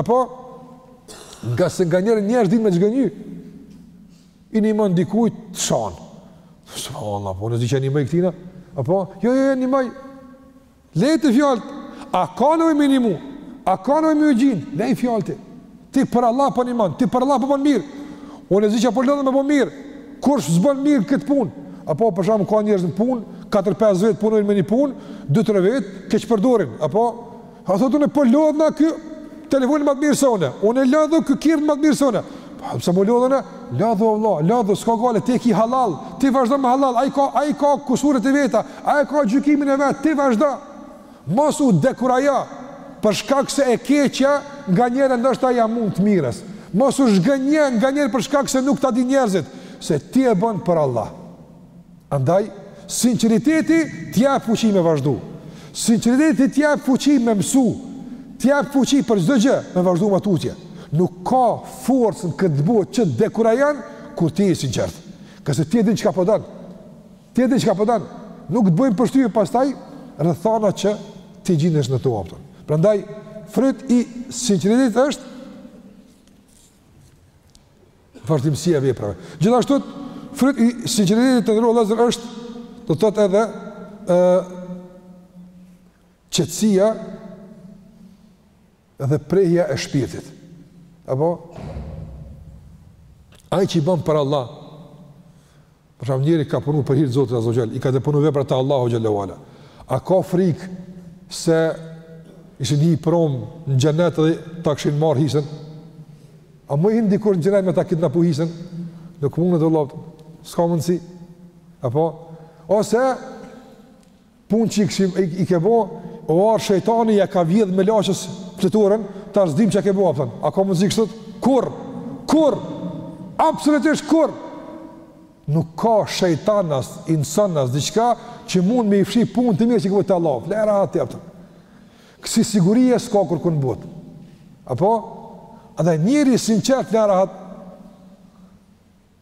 Apo? Ngase nganjëherë njerëz din me të zhgënjy. I nimon dikujt të shan. Subhanallahu, unë s'di çka i nimoj këtina, apo jo jo jo nimoj. Lej ti fjalët. A ka nevojë me i nimu? A ka nevojë me iu gjind? Leji fjalët. Ti për Allah po nimon, ti për Allah po bën mirë. Unë s'di çka po lodhem me bo mirë. Kush s'bën mirë këtë punë? Apo për shembull ka njerëz në punë, 4-5 vetë punojnë me një punë, 2-3 vetë keqpërdorin, apo A thotë unë po lodhna ky telefon ma të mirë se unë. Unë lodhu ky kerr ma të mirë se unë. Po pse me u lodhë? Lodhu vëlla, lodhu s'ka gajle ti ki halal, ti vazhdo me halal, ai ka ai ka kusuret e veta, ai ka gjykimin e vet, ti vazhdo. Mos u dekurajo për shkak se e keqja nga njëherë ndoshta ja mund të mirës. Mos u zhgënje nga njëherë për shkak se nuk ta dinë njerëzit se ti e bon për Allah. Prandaj, sinqeriteti t'jep fuqi me vazhdu. Sinqeriteti t'jep fuqi me mësu. T'jep fuqi për çdo gjë me vazhdu ma tutje. Nuk ka forcë në këtë botë që të dekurajon kur ti je i sinqert. Pse? Se ti e din çka po don. Ti e din çka po don. Nuk të bojnë përshtypje pastaj rrethanat që ti gjindesh në to. Prandaj fryt i sinqeritetit është vazhdimësia e veprave. Gjithashtu, fryt i sinqeritetit të nderuar vëllezër është, do të thotë edhe, e, qetësia dhe prehja e shpirtit. Apo, ai që i ban për Allah, Për shembull, njeri ka punu për hir të Zotit Azza wa Jall, i ka deponu veprat te Allahu xhalla wala. A ka frikë se i hin hajni mrom në xhenet dhe ta kishin marr hisën? A mun hin dikush në xhenet me ta kidnapu hisën? Nuk mundet vëlla. S'ka mundsi. Apo ose Punën që i ke bo, o ka ardhë shejtani ja ka vjedhë melaqes fletoren, tash s'dim çka ke bo, a kupton. A ka mundësi kështu? Kurrë. Kurrë. Absolutisht kurrë. Nuk ka shejtan as insan as diçka që mund me i fshi punët e mira që ke bo te Allahu. Fle rahat, a kupton. Kësi sigurie s'ka kurrkun në botë. Apo? Andaj njeri i sinqertë fle rahat,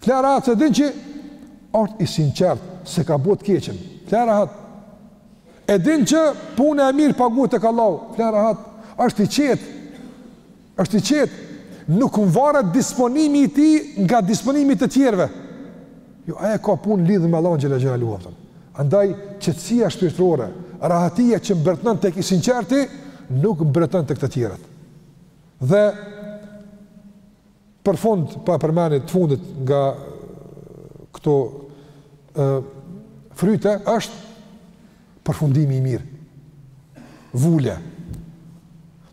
Fle rahat se din që është i sinqert, se ka bo të keqen. Fle rahat. E din që puna e mirë paguhet tek Allahu. Fle rahat. është i qetë. është i qetë. Nuk mvaret disponimi i tij nga disponimi të tjerve. Jo, ai e ka punën lidhë me Allahun xhele xhelaluhu. Andaj, qetësia shpirtërore, rahatia që mbretëron tek i sinqerti, nuk mbretëron tek të tjerët. Dhe, Për fund, po e përmendi të fundit nga këto e, fryte, është përfundimi i mirë. Vula.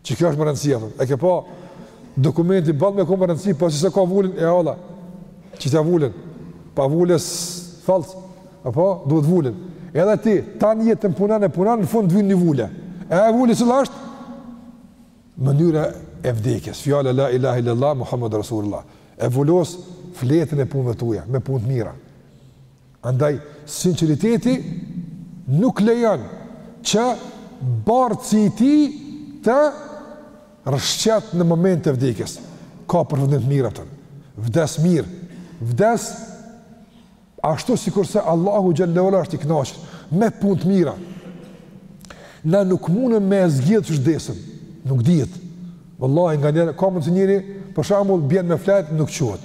Që kjo është me rëndësi. A e ke pa dokumenti bon me konë me rëndësi, po ai s'e ka vulën, e vallah, qitja vulën. Pa vulë është fals, apo, duhet vulën. Edhe ti, tanë jetën punon e punon, në fund të vyn një vulë. E e vula cila asht? Mënyra e vdekjes, fjala la ilahe illallah Muhammedun Rasulullah, e vulos fletën e punëve tuaja me punë të mira. Andaj sinqeriteti nuk lejon që bartësi i tij të rrshqet në moment të vdekjes. Ka përfundim të mirë atë. Vdes mirë, vdes Ashtu sikurse Allahu xhelle ue ala është i kënaqur me punë të mira. Na nuk mundem me zgjedh qysh desim. Nuk dihet. Wallahi nganjëherë ka mundsi njëri, për shembull, bjen me flet, nuk çohet.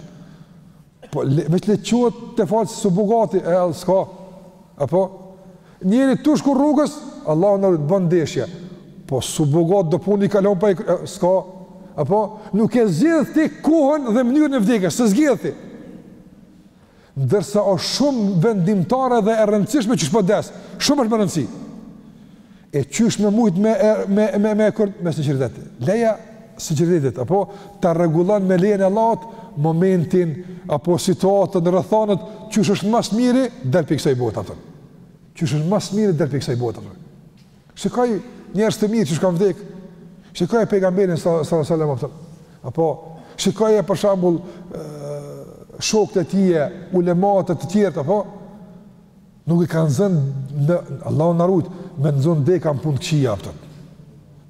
Po le, vetë le çohet të falë se s'u bo gati exhel s'ka. Apo njëri tu shku rrugës, Allahu na rujt bën ndeshje. Po s'u bo gati do pun i kalon pa s'ka. Apo nuk e zgjedh ti kohën dhe mënyrën e vdekjes, s'e zgjedh ti. Ndërsa osht shumë vendimtare dhe e rëndësishme qysh po des, shumë është me rëndësi. E qysh me mujtë me, me, me, me, me, me sinqeritet. Leja sinqeritetit, apo ta rregullon me lejen e Allahut momentin, apo situatën, rrethanat, qysh është mas miri me dal prej kësaj bote, apo. Qysh është është mas miri, del për i kësaj botë, aftër. Shikoji njerëzit e mirë qysh kanë vdekë. Shikoje pejgamberin sallallahu alajhi wasallam apo apo shikoji për shembull shokët e tij, ulemat e të tjerë apo nuk i kanë zënë, Allahu na rujt, me nxon deka në punë të këqija apo.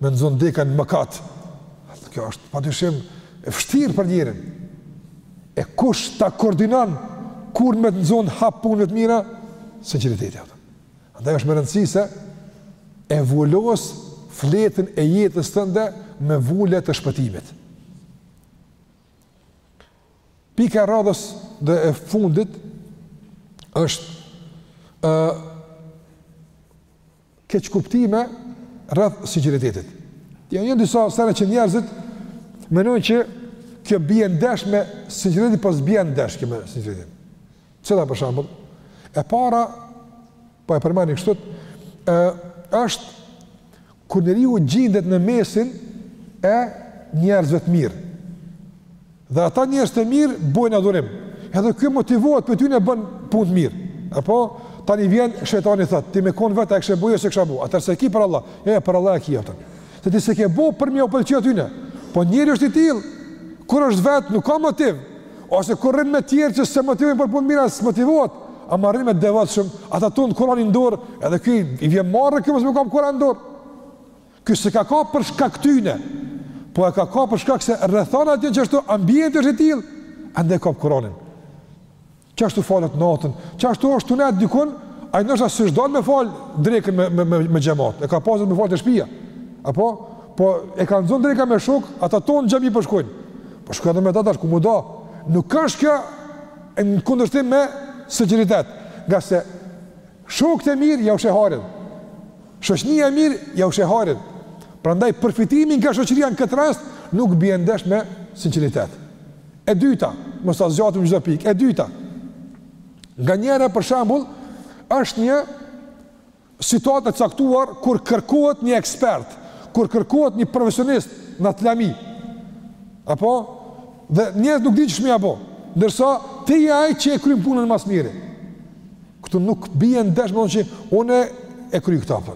Me nxon deka në mëkat. Kjo është padyshim e vështirë për njërin. E kush ta koordinon kur me të nxon hap punët e mira, sinqeriteti ato. Andaj është me rëndësi se e vulos fletën e jetës tënde me vulë të shpëtimit. Pika e radhës dhe e fundit është ë uh, keqkuptime rreth sinqeritetit. Janë disa sene që njerëzit mendojnë që kjo bie ndesh me sinqeritetin, po s'bie ndesh kjo me sinqeritetin. Cila për shembull? E para, po e përmeni këshut, e, është kur njeriu gjindet në mesin e njerëzve të mirë. Dhe ata njerëz të mirë bojnë adhurim. Edhe ky motivohet prej tyne, bën punë të mirë. E po, tani vjen shejtani thotë, ti me konë vetë, a e kishe bo? Jo, s'e kishe bo, atëherë s'e ki për Allah, jo, për Allah e ki, a Se ti s'e ke bo për me ju pëlqy atyne. Po njeri është i tillë, kur është vetë nuk ka motiv, ose kur rrin me tjerë që s'e motivojnë për punë t'mira, s'motivohet, ama rrin me devotshëm, ata tanë Kuranin n'dorë, edhe ky i vjen marre, ky mos me kap Kuranin n'dorë. Ky s'e ka kap për shkak t'tyne, po e ka kap për shkak se rrethanat jonë qashtu, ambjenti është i tillë, edhe e kap Kuranin. Qashtu falet natën, qashtu është tu nejt dikun, ai ndoshta s'ish dalë me falë drekën me, me, me, me xhemat, e ka pasë me falë te shpia, apo, po e ka nxonë dreka me shokë, ata tanë n'xhami po shkojnë, po, po shkon edhe me ta tash, ku mu da, nuk është kjo në kundërshtim me sinqeritet, ngase shokët e mirë jau sheh hairin, shoqnia e mirë jau sheh hairin, prandaj përfitimi nga shoqëria në këtë rast, nuk bjen ndesh me sinqeritet. E dyta, mos ta zgjatim çdo pikë. E dyta, nganjëherë për shembull është një situatë e caktuar kur kërkohet një ekspert, kur kërkohet një profesionist në atë lami. Apo dhe njerëzit nuk dinë qysh me ja bo, ndërsa ti je ai që e kryen punën më së miri. Këtu nuk bie ndesh me thonë që unë e kryj këtë apo.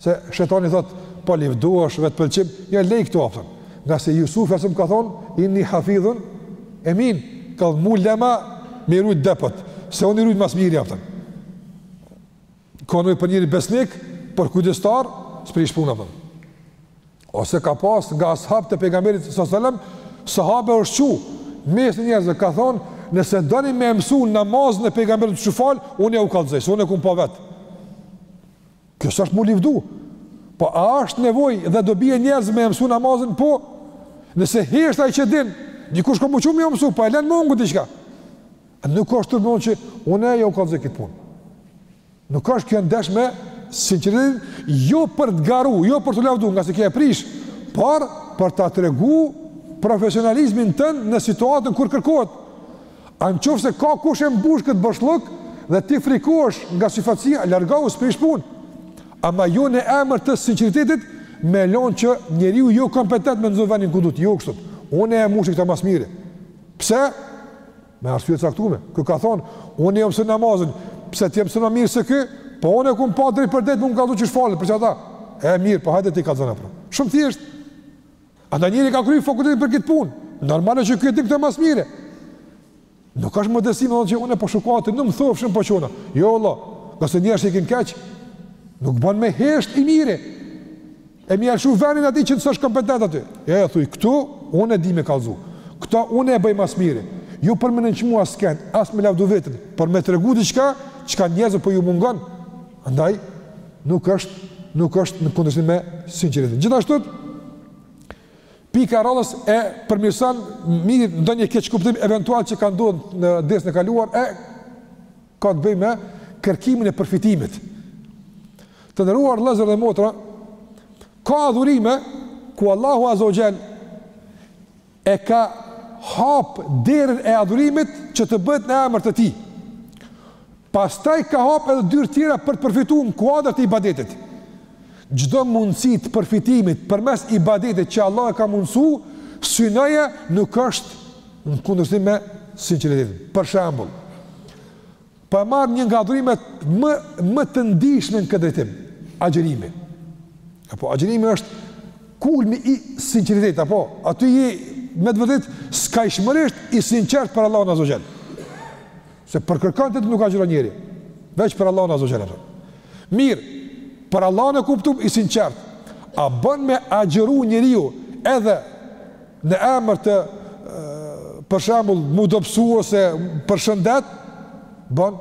Se shejtani thot, po lëvdohesh, vetëpëlqim, ja le këto apo. Ngase Jusufi alejhi selam ka thon, inni hafidhun emin, ka mu lema me rujt depot, se unë i ruj ma s'miri apo. Konoj për njeri besnik, për kujdestar, s'prish punë pra. Ose ka pas nga ashabët e pejgamberit sallallahu alajhi wasallam, sahabe është çu, mes njerëzve ka thon, nëse doni me mësu namazin e pejgamberit qysh u fal, unë jau kallzoj, unë e kum pa vet. Kjo s'është mu livdu. Po a është nevojë dhe dobi njerëzit me e msu namazin? Po, nëse hesht ai që din, dikush ka mu çu me e msu, po e len mungut diçka. Nuk është tu thonë që une jau kallzoj këtë punë. Nuk është kjo ndesh me sinqeritetin, jo për të garu, jo për t'u lavdu, ngase kjo e prish, por për ta tregu profesionalizmin tënd në situatën kur kërkohet. A në qoftë se ka kush e mbush këtë boshllëk dhe ti frikohesh nga syfaqësia, largohu s'prish punë. Ama jo në emër të sinqeritetit me lënë që njeri jo kompetent me nxonë vendin ku duhet, jo kështu. Unë e mushi këtë ma s'miri. Pse? Me arsye të caktuar. Ky ka thonë, unë e msoj namazin, pse ti e mson ma mirë se ky? Po unë e kum pa drejtpërdrejt, me kallzu qysh falet, për qata. E mirë, po hajde ti kallzona pra. Shumë thjesht. Andaj njëri ka kry fakultetin për këtë punë? Normale që ky e din këto ma s'miri. Nuk është modesti me thonë që une po shukatë, nuk më thofshën po qona. Jo, valla, nëse njerëzit e kanë keq, nuk ban me hesht i miri. E me ia lëshu venin atij që s'është kompetent aty. Ja, ja, thuj, këtu, une e di me kallzu. Këta, une e bëj ma s'miri. Jo për me nënçmu askënd, as me lavdu veten, por me tregu diçka, çka njerëzve po ju mungon. Andaj, nuk është, nuk është në kundërshtim me sinqeritetin. Gjithashtu, pika e radhës e përmirëson mirë ndonjë keqkuptim eventual që ka ndodhur në dersin e kaluar e ka të bëjë me kërkimin e përfitimit. Të nderuar vëllezër dhe motra, ka adhurime ku Allahu Azza wa Jall e ka hap derën e adhurimit që të bëhet në emër të tij. Pastaj ka hap edhe dyrë tjera për të përfituar në kuadër të ibadetit. Çdo mundësi të përfitimit përmes ibadetit që Allah e ka mundësu, synoje nuk është në kundërshtim me sinqeritetin. Për shembull, Po e marrim një nga adhurimet më të ndjeshme në këtë drejtim, agjërimi. Apo agjërimi është kulmi i sinqeritetit, apo aty je me të vërtetë skajshmërisht i sinqertë për Allahun Azza ve Xhel. Se për kërkan tjetër nuk agjëron njeri, veç për Allahun Azza ve Xhel. Mirë, për Allahun e kuptuam i sinqertë. A bën me agjëru njeriu edhe Në emër të, për shembull, m'u dobësu ose për shëndet, bën,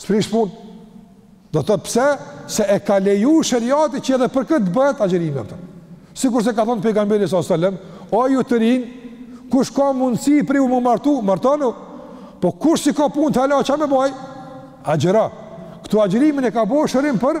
s'prish punë. Do të thotë pse? Se e ka leju sheriati që edhe për këtë të bëhet agjërimi. Sikur se ka thonë pejgamberi s.a.s. O ju të rinj, kush ka mundësi prej juve m'u martu, martonu, po kush s'i ka punët hala, ça me ba? Agjëro. Këtu agjërimin e ka bo shërim për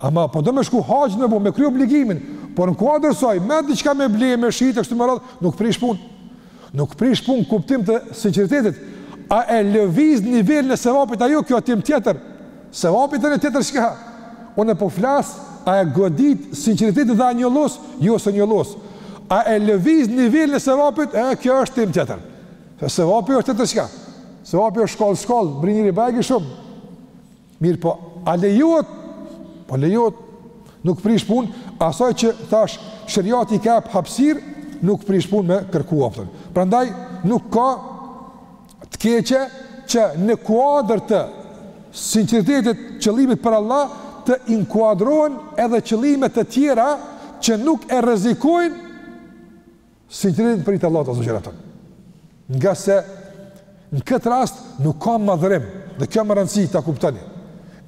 Ama po do me shku haxhin, me bo, me kry obligimin, por në kuadër saj, me diçka me ble, me shit, e kështu me radhë, nuk prish punë. Nuk prish punë n'kuptim të sinqeritetit. A e lëviz nivelin e sevapit ajo, kjo a temë tjetër. Sevapi tani tjetër çka. Unë po flas, a e godit sinqeritetin dhe a e njollos, jo s'e njollos. A e lëviz nivelin e sevapit, e kjo është temë tjetër. Sevapi është tjetër çka. Sevapi është shkallë, shkallë, mbërrin njeri bajagi shumë. Mirëpo, a lejohet, po lejohet, nuk prish punë, asaj që thashë, sheriati ta jep hapësirë, nuk prish punë me kërku, pëtën. Prandaj, nuk ka të keqe që në kuadër të sinqeritetit qëllimit për Allah, të inkuadrohen edhe qëllime të tjera që nuk e rrezikojnë Sinqeritetin për hir të Allahut azza ve xhel, apo. Ngase në këtë rast nuk ka madhërim, dhe kjo me rëndësi ta kuptoni.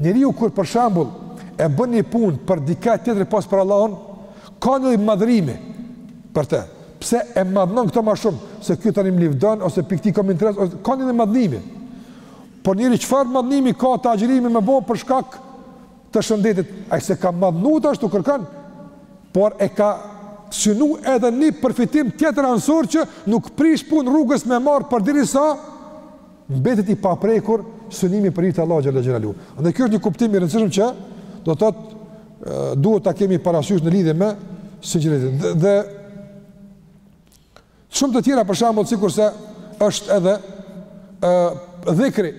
Njeriu kur për shembull e bën një punë për dikë tjetër pos për Allahun, ka njëfarë madhërimi për të. Pse e madhnon këtë më shumë se ky tani, më lëvdon ose prej këtij kam interes ose ka një madhërim. Por njeri çfarë madhnimi ka te agjërimi me bo për shkak të shëndetit, ai s'e ka madhnu ashtu kërkan, por e ka synu edhe një përfitim tjetër anësor që nuk prish punë rrugës me marrë përderisa mbetet i paprekur synimi për hir të Allahut xhele xhelaluhu. Edhe kjo është një kuptim i rëndësishëm që do të thotë duhet ta kemi parasysh në lidhje me sinqeritetin dhe, dhe Shumë të tjera për shembull sikurse është edhe ë dhikri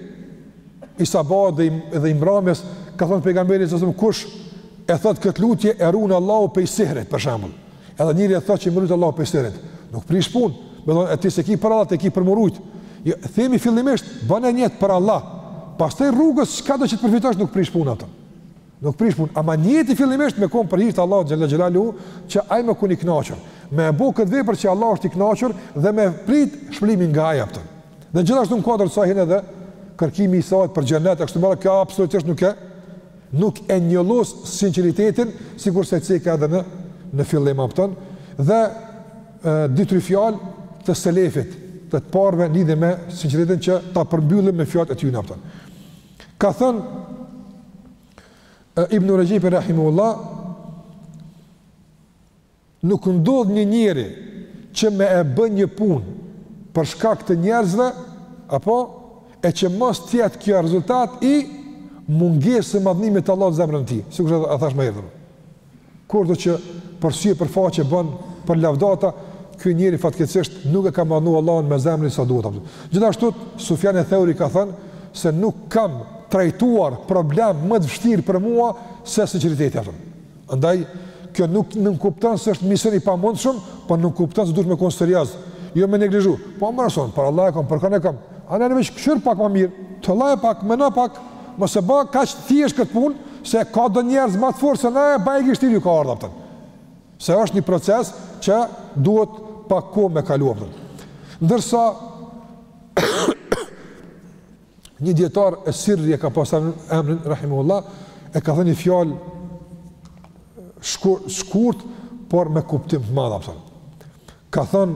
i sabahit dhe i, dhe i mbrëmjes, ka thënë pejgamberi salallahu alejhi ve selem kush e thot këtë lutje e ruan Allahu prej sihrit për shembull. Edhe njëri e thot që me e rujt Allahu prej sihrit. Nuk prish punë, me thon e ti s'e ki për Allah, ti e ki për m'u rujt. Jo, themi fillimisht bane nijet për Allah. Pastaj rrugës çka do që të përfitosh nuk prish punë atë. Nuk prish punë, ama nijeti fillimisht me kon për hir të Allahut xhel-le xhelaluhu, që ai me kon i kënaqur. Me e bë këtë vepër që Allahu është i kënaqur dhe me prit shpërblimin nga ai, a kupton. Dhe gjithashtu në kuadër të saj hin edhe kërkimi i saj për xhenet, e kështu me radhë, kjo absolutisht nuk e nuk e njollos sinqeritetin, sikurse ceka edhe në në fillim, a kupton, dhe dy tri fjalë të selefit, të të parëve në lidhje me sinqeritetin që ta përmbyllim me fjalët e tyre, a kupton. Ka thënë Ibn Rexhebi rahimehullah nuk ndodh një njeri që me e bo një punë për shkak të njerëzve apo e që mos të jetë kjo rezultat i mungesës së madhnimit të Allahut në zemrën e tij, sikur e thash më herët. Kurdo që për sy e për faqe bën për lavdata, ky njeri fatkeqësisht nuk e ka madhnu Allahun me zemrën sa duhet apo. Gjithashtu Sufjan e Theuri ka thënë se nuk kam trajtuar problem më të vështirë për mua se sinqeriteti, a kupton. Andaj kjo nuk nënkupton se është mision i pamundshëm, por nënkupton se duhet me kon serioz. Jo me neglizhu. Po më rason, për Allah e kam, për kën e kam. Ani veç kqyr pak më mirë. Thelloje pak, meno pak. Mos e bë kaq të thjeshtë këtë punë, se ka do njerëz më të fortë se na, e bajagi vështirë ju ka ardhur, a kupton. Se është një proces që duhet pak kohë me kalu, a kupton. Ndërsa, një djetar Es-Sirri e ka pas emrin, rahimehullah, e ka thënë një fjalë shkurt, shkurt, por me kuptim të madh, a kupton. Ka thënë,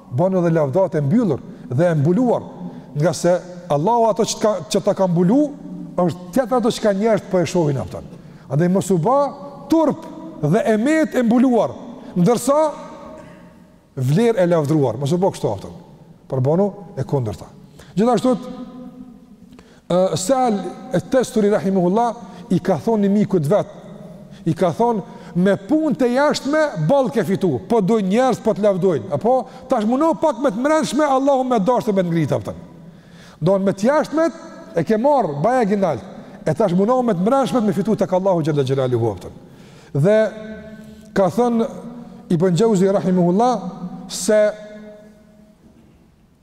banu edhe lavdatë e mbyllur dhe e mbuluar, ngase Allahu ato që ta ka, që ta ka mbulu, është tjetër ato çka njerëzit po e shohin, a kupton. Andaj mos u ba turp dhe e metë e mbuluar, ndërsa vlerë e lavdruar, mos u ba kështu, a kupton, por banu e kundërta. Gjithashtu, Sehl et-Tusturi rahimahullah i ka thonë një mikut të vet, i ka thonë me punë të jashtme boll ke fitu, po të dujn njerëz po të lavdojnë, apo tash munohu pak me të mbrendshme Allahu me të dasht e me të ngrit, a kupton. Don me të jashtme e ke marr bajagi nalt, e tash munohu me të mbrendshme me fitu tek Allahu xhel-le xhelaluhu, a kupton. Dhe ka thënë Ibn Xheuzi rahimahullah se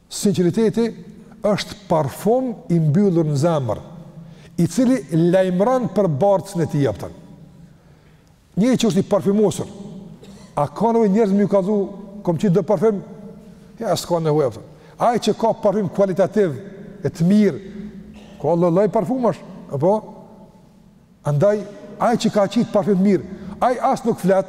Sinqeriteti është parfum i mbyllur në zemër, i cili lajmëron për bartësin e tij aptën. Njeri që është i parfumosur, a ka nevojë njerëzve me ju kallxu, kom qitë parfum? Jo, s'ka nevojë aptën. Ai që ka parfum kualitativ e të mirë, ka lloj lloj parfumash, apo? Andaj, ai që ka qitë parfim të mirë, ai as nuk flet,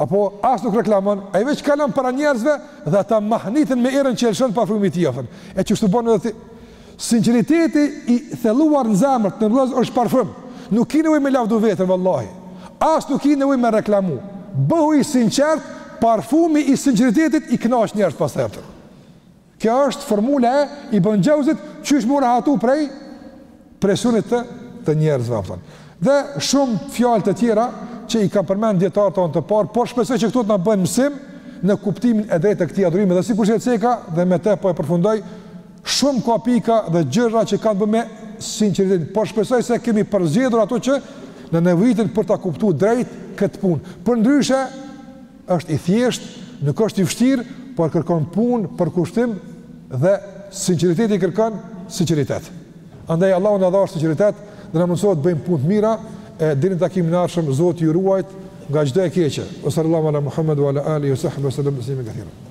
apo as nuk reklamon, ai veç kalon para njerëzve dhe ata mahniten me erën që e lëshon parfumi i tij, aptën. E qashtu bon edhe ti. Sinqeriteti i thelluar në zemër vëllezër është parfum. Nuk ke nevojë me lavdu veten vallahi. As nuk ke nevojë me reklamu. Bëhu i sinqert, parfumi i sinqeritetit i kënaq njerëzit pastaj. Kjo është formula e Ibn Xhauzit qysh m'u rahatu prej presionit të të njerëzve aptën. Dhe shumë fjalë të tjera që i kanë përmend dietar tonë të parë, por shpresoj që këto të na bëjnë mësim në kuptimin e drejtë të këtij adhurimi dhe sikurse e ceka dhe me të po e përfundoj shumë ka pika dhe gjëra që kanë të bëjnë me sinqeritetin, por shpresoj se kemi përzgjedhur ato që na nevojiten për ta kuptuar drejt këtë punë. Përndryshe është i thjeshtë, nuk është i vështirë, por kërkon punë, përkushtim dhe sinqeriteti kërkon sinqeritet. Andaj Allahu na dhashtë sinqeritet, dhe na mundësoftë të bëjmë punë të mira e deri në takimin e ardhshëm Zoti ju ruajt nga çdo e keqe. Sallallahu ala Muhammed wa ala alihi wa sahbihi wa sallam tasliman kathira.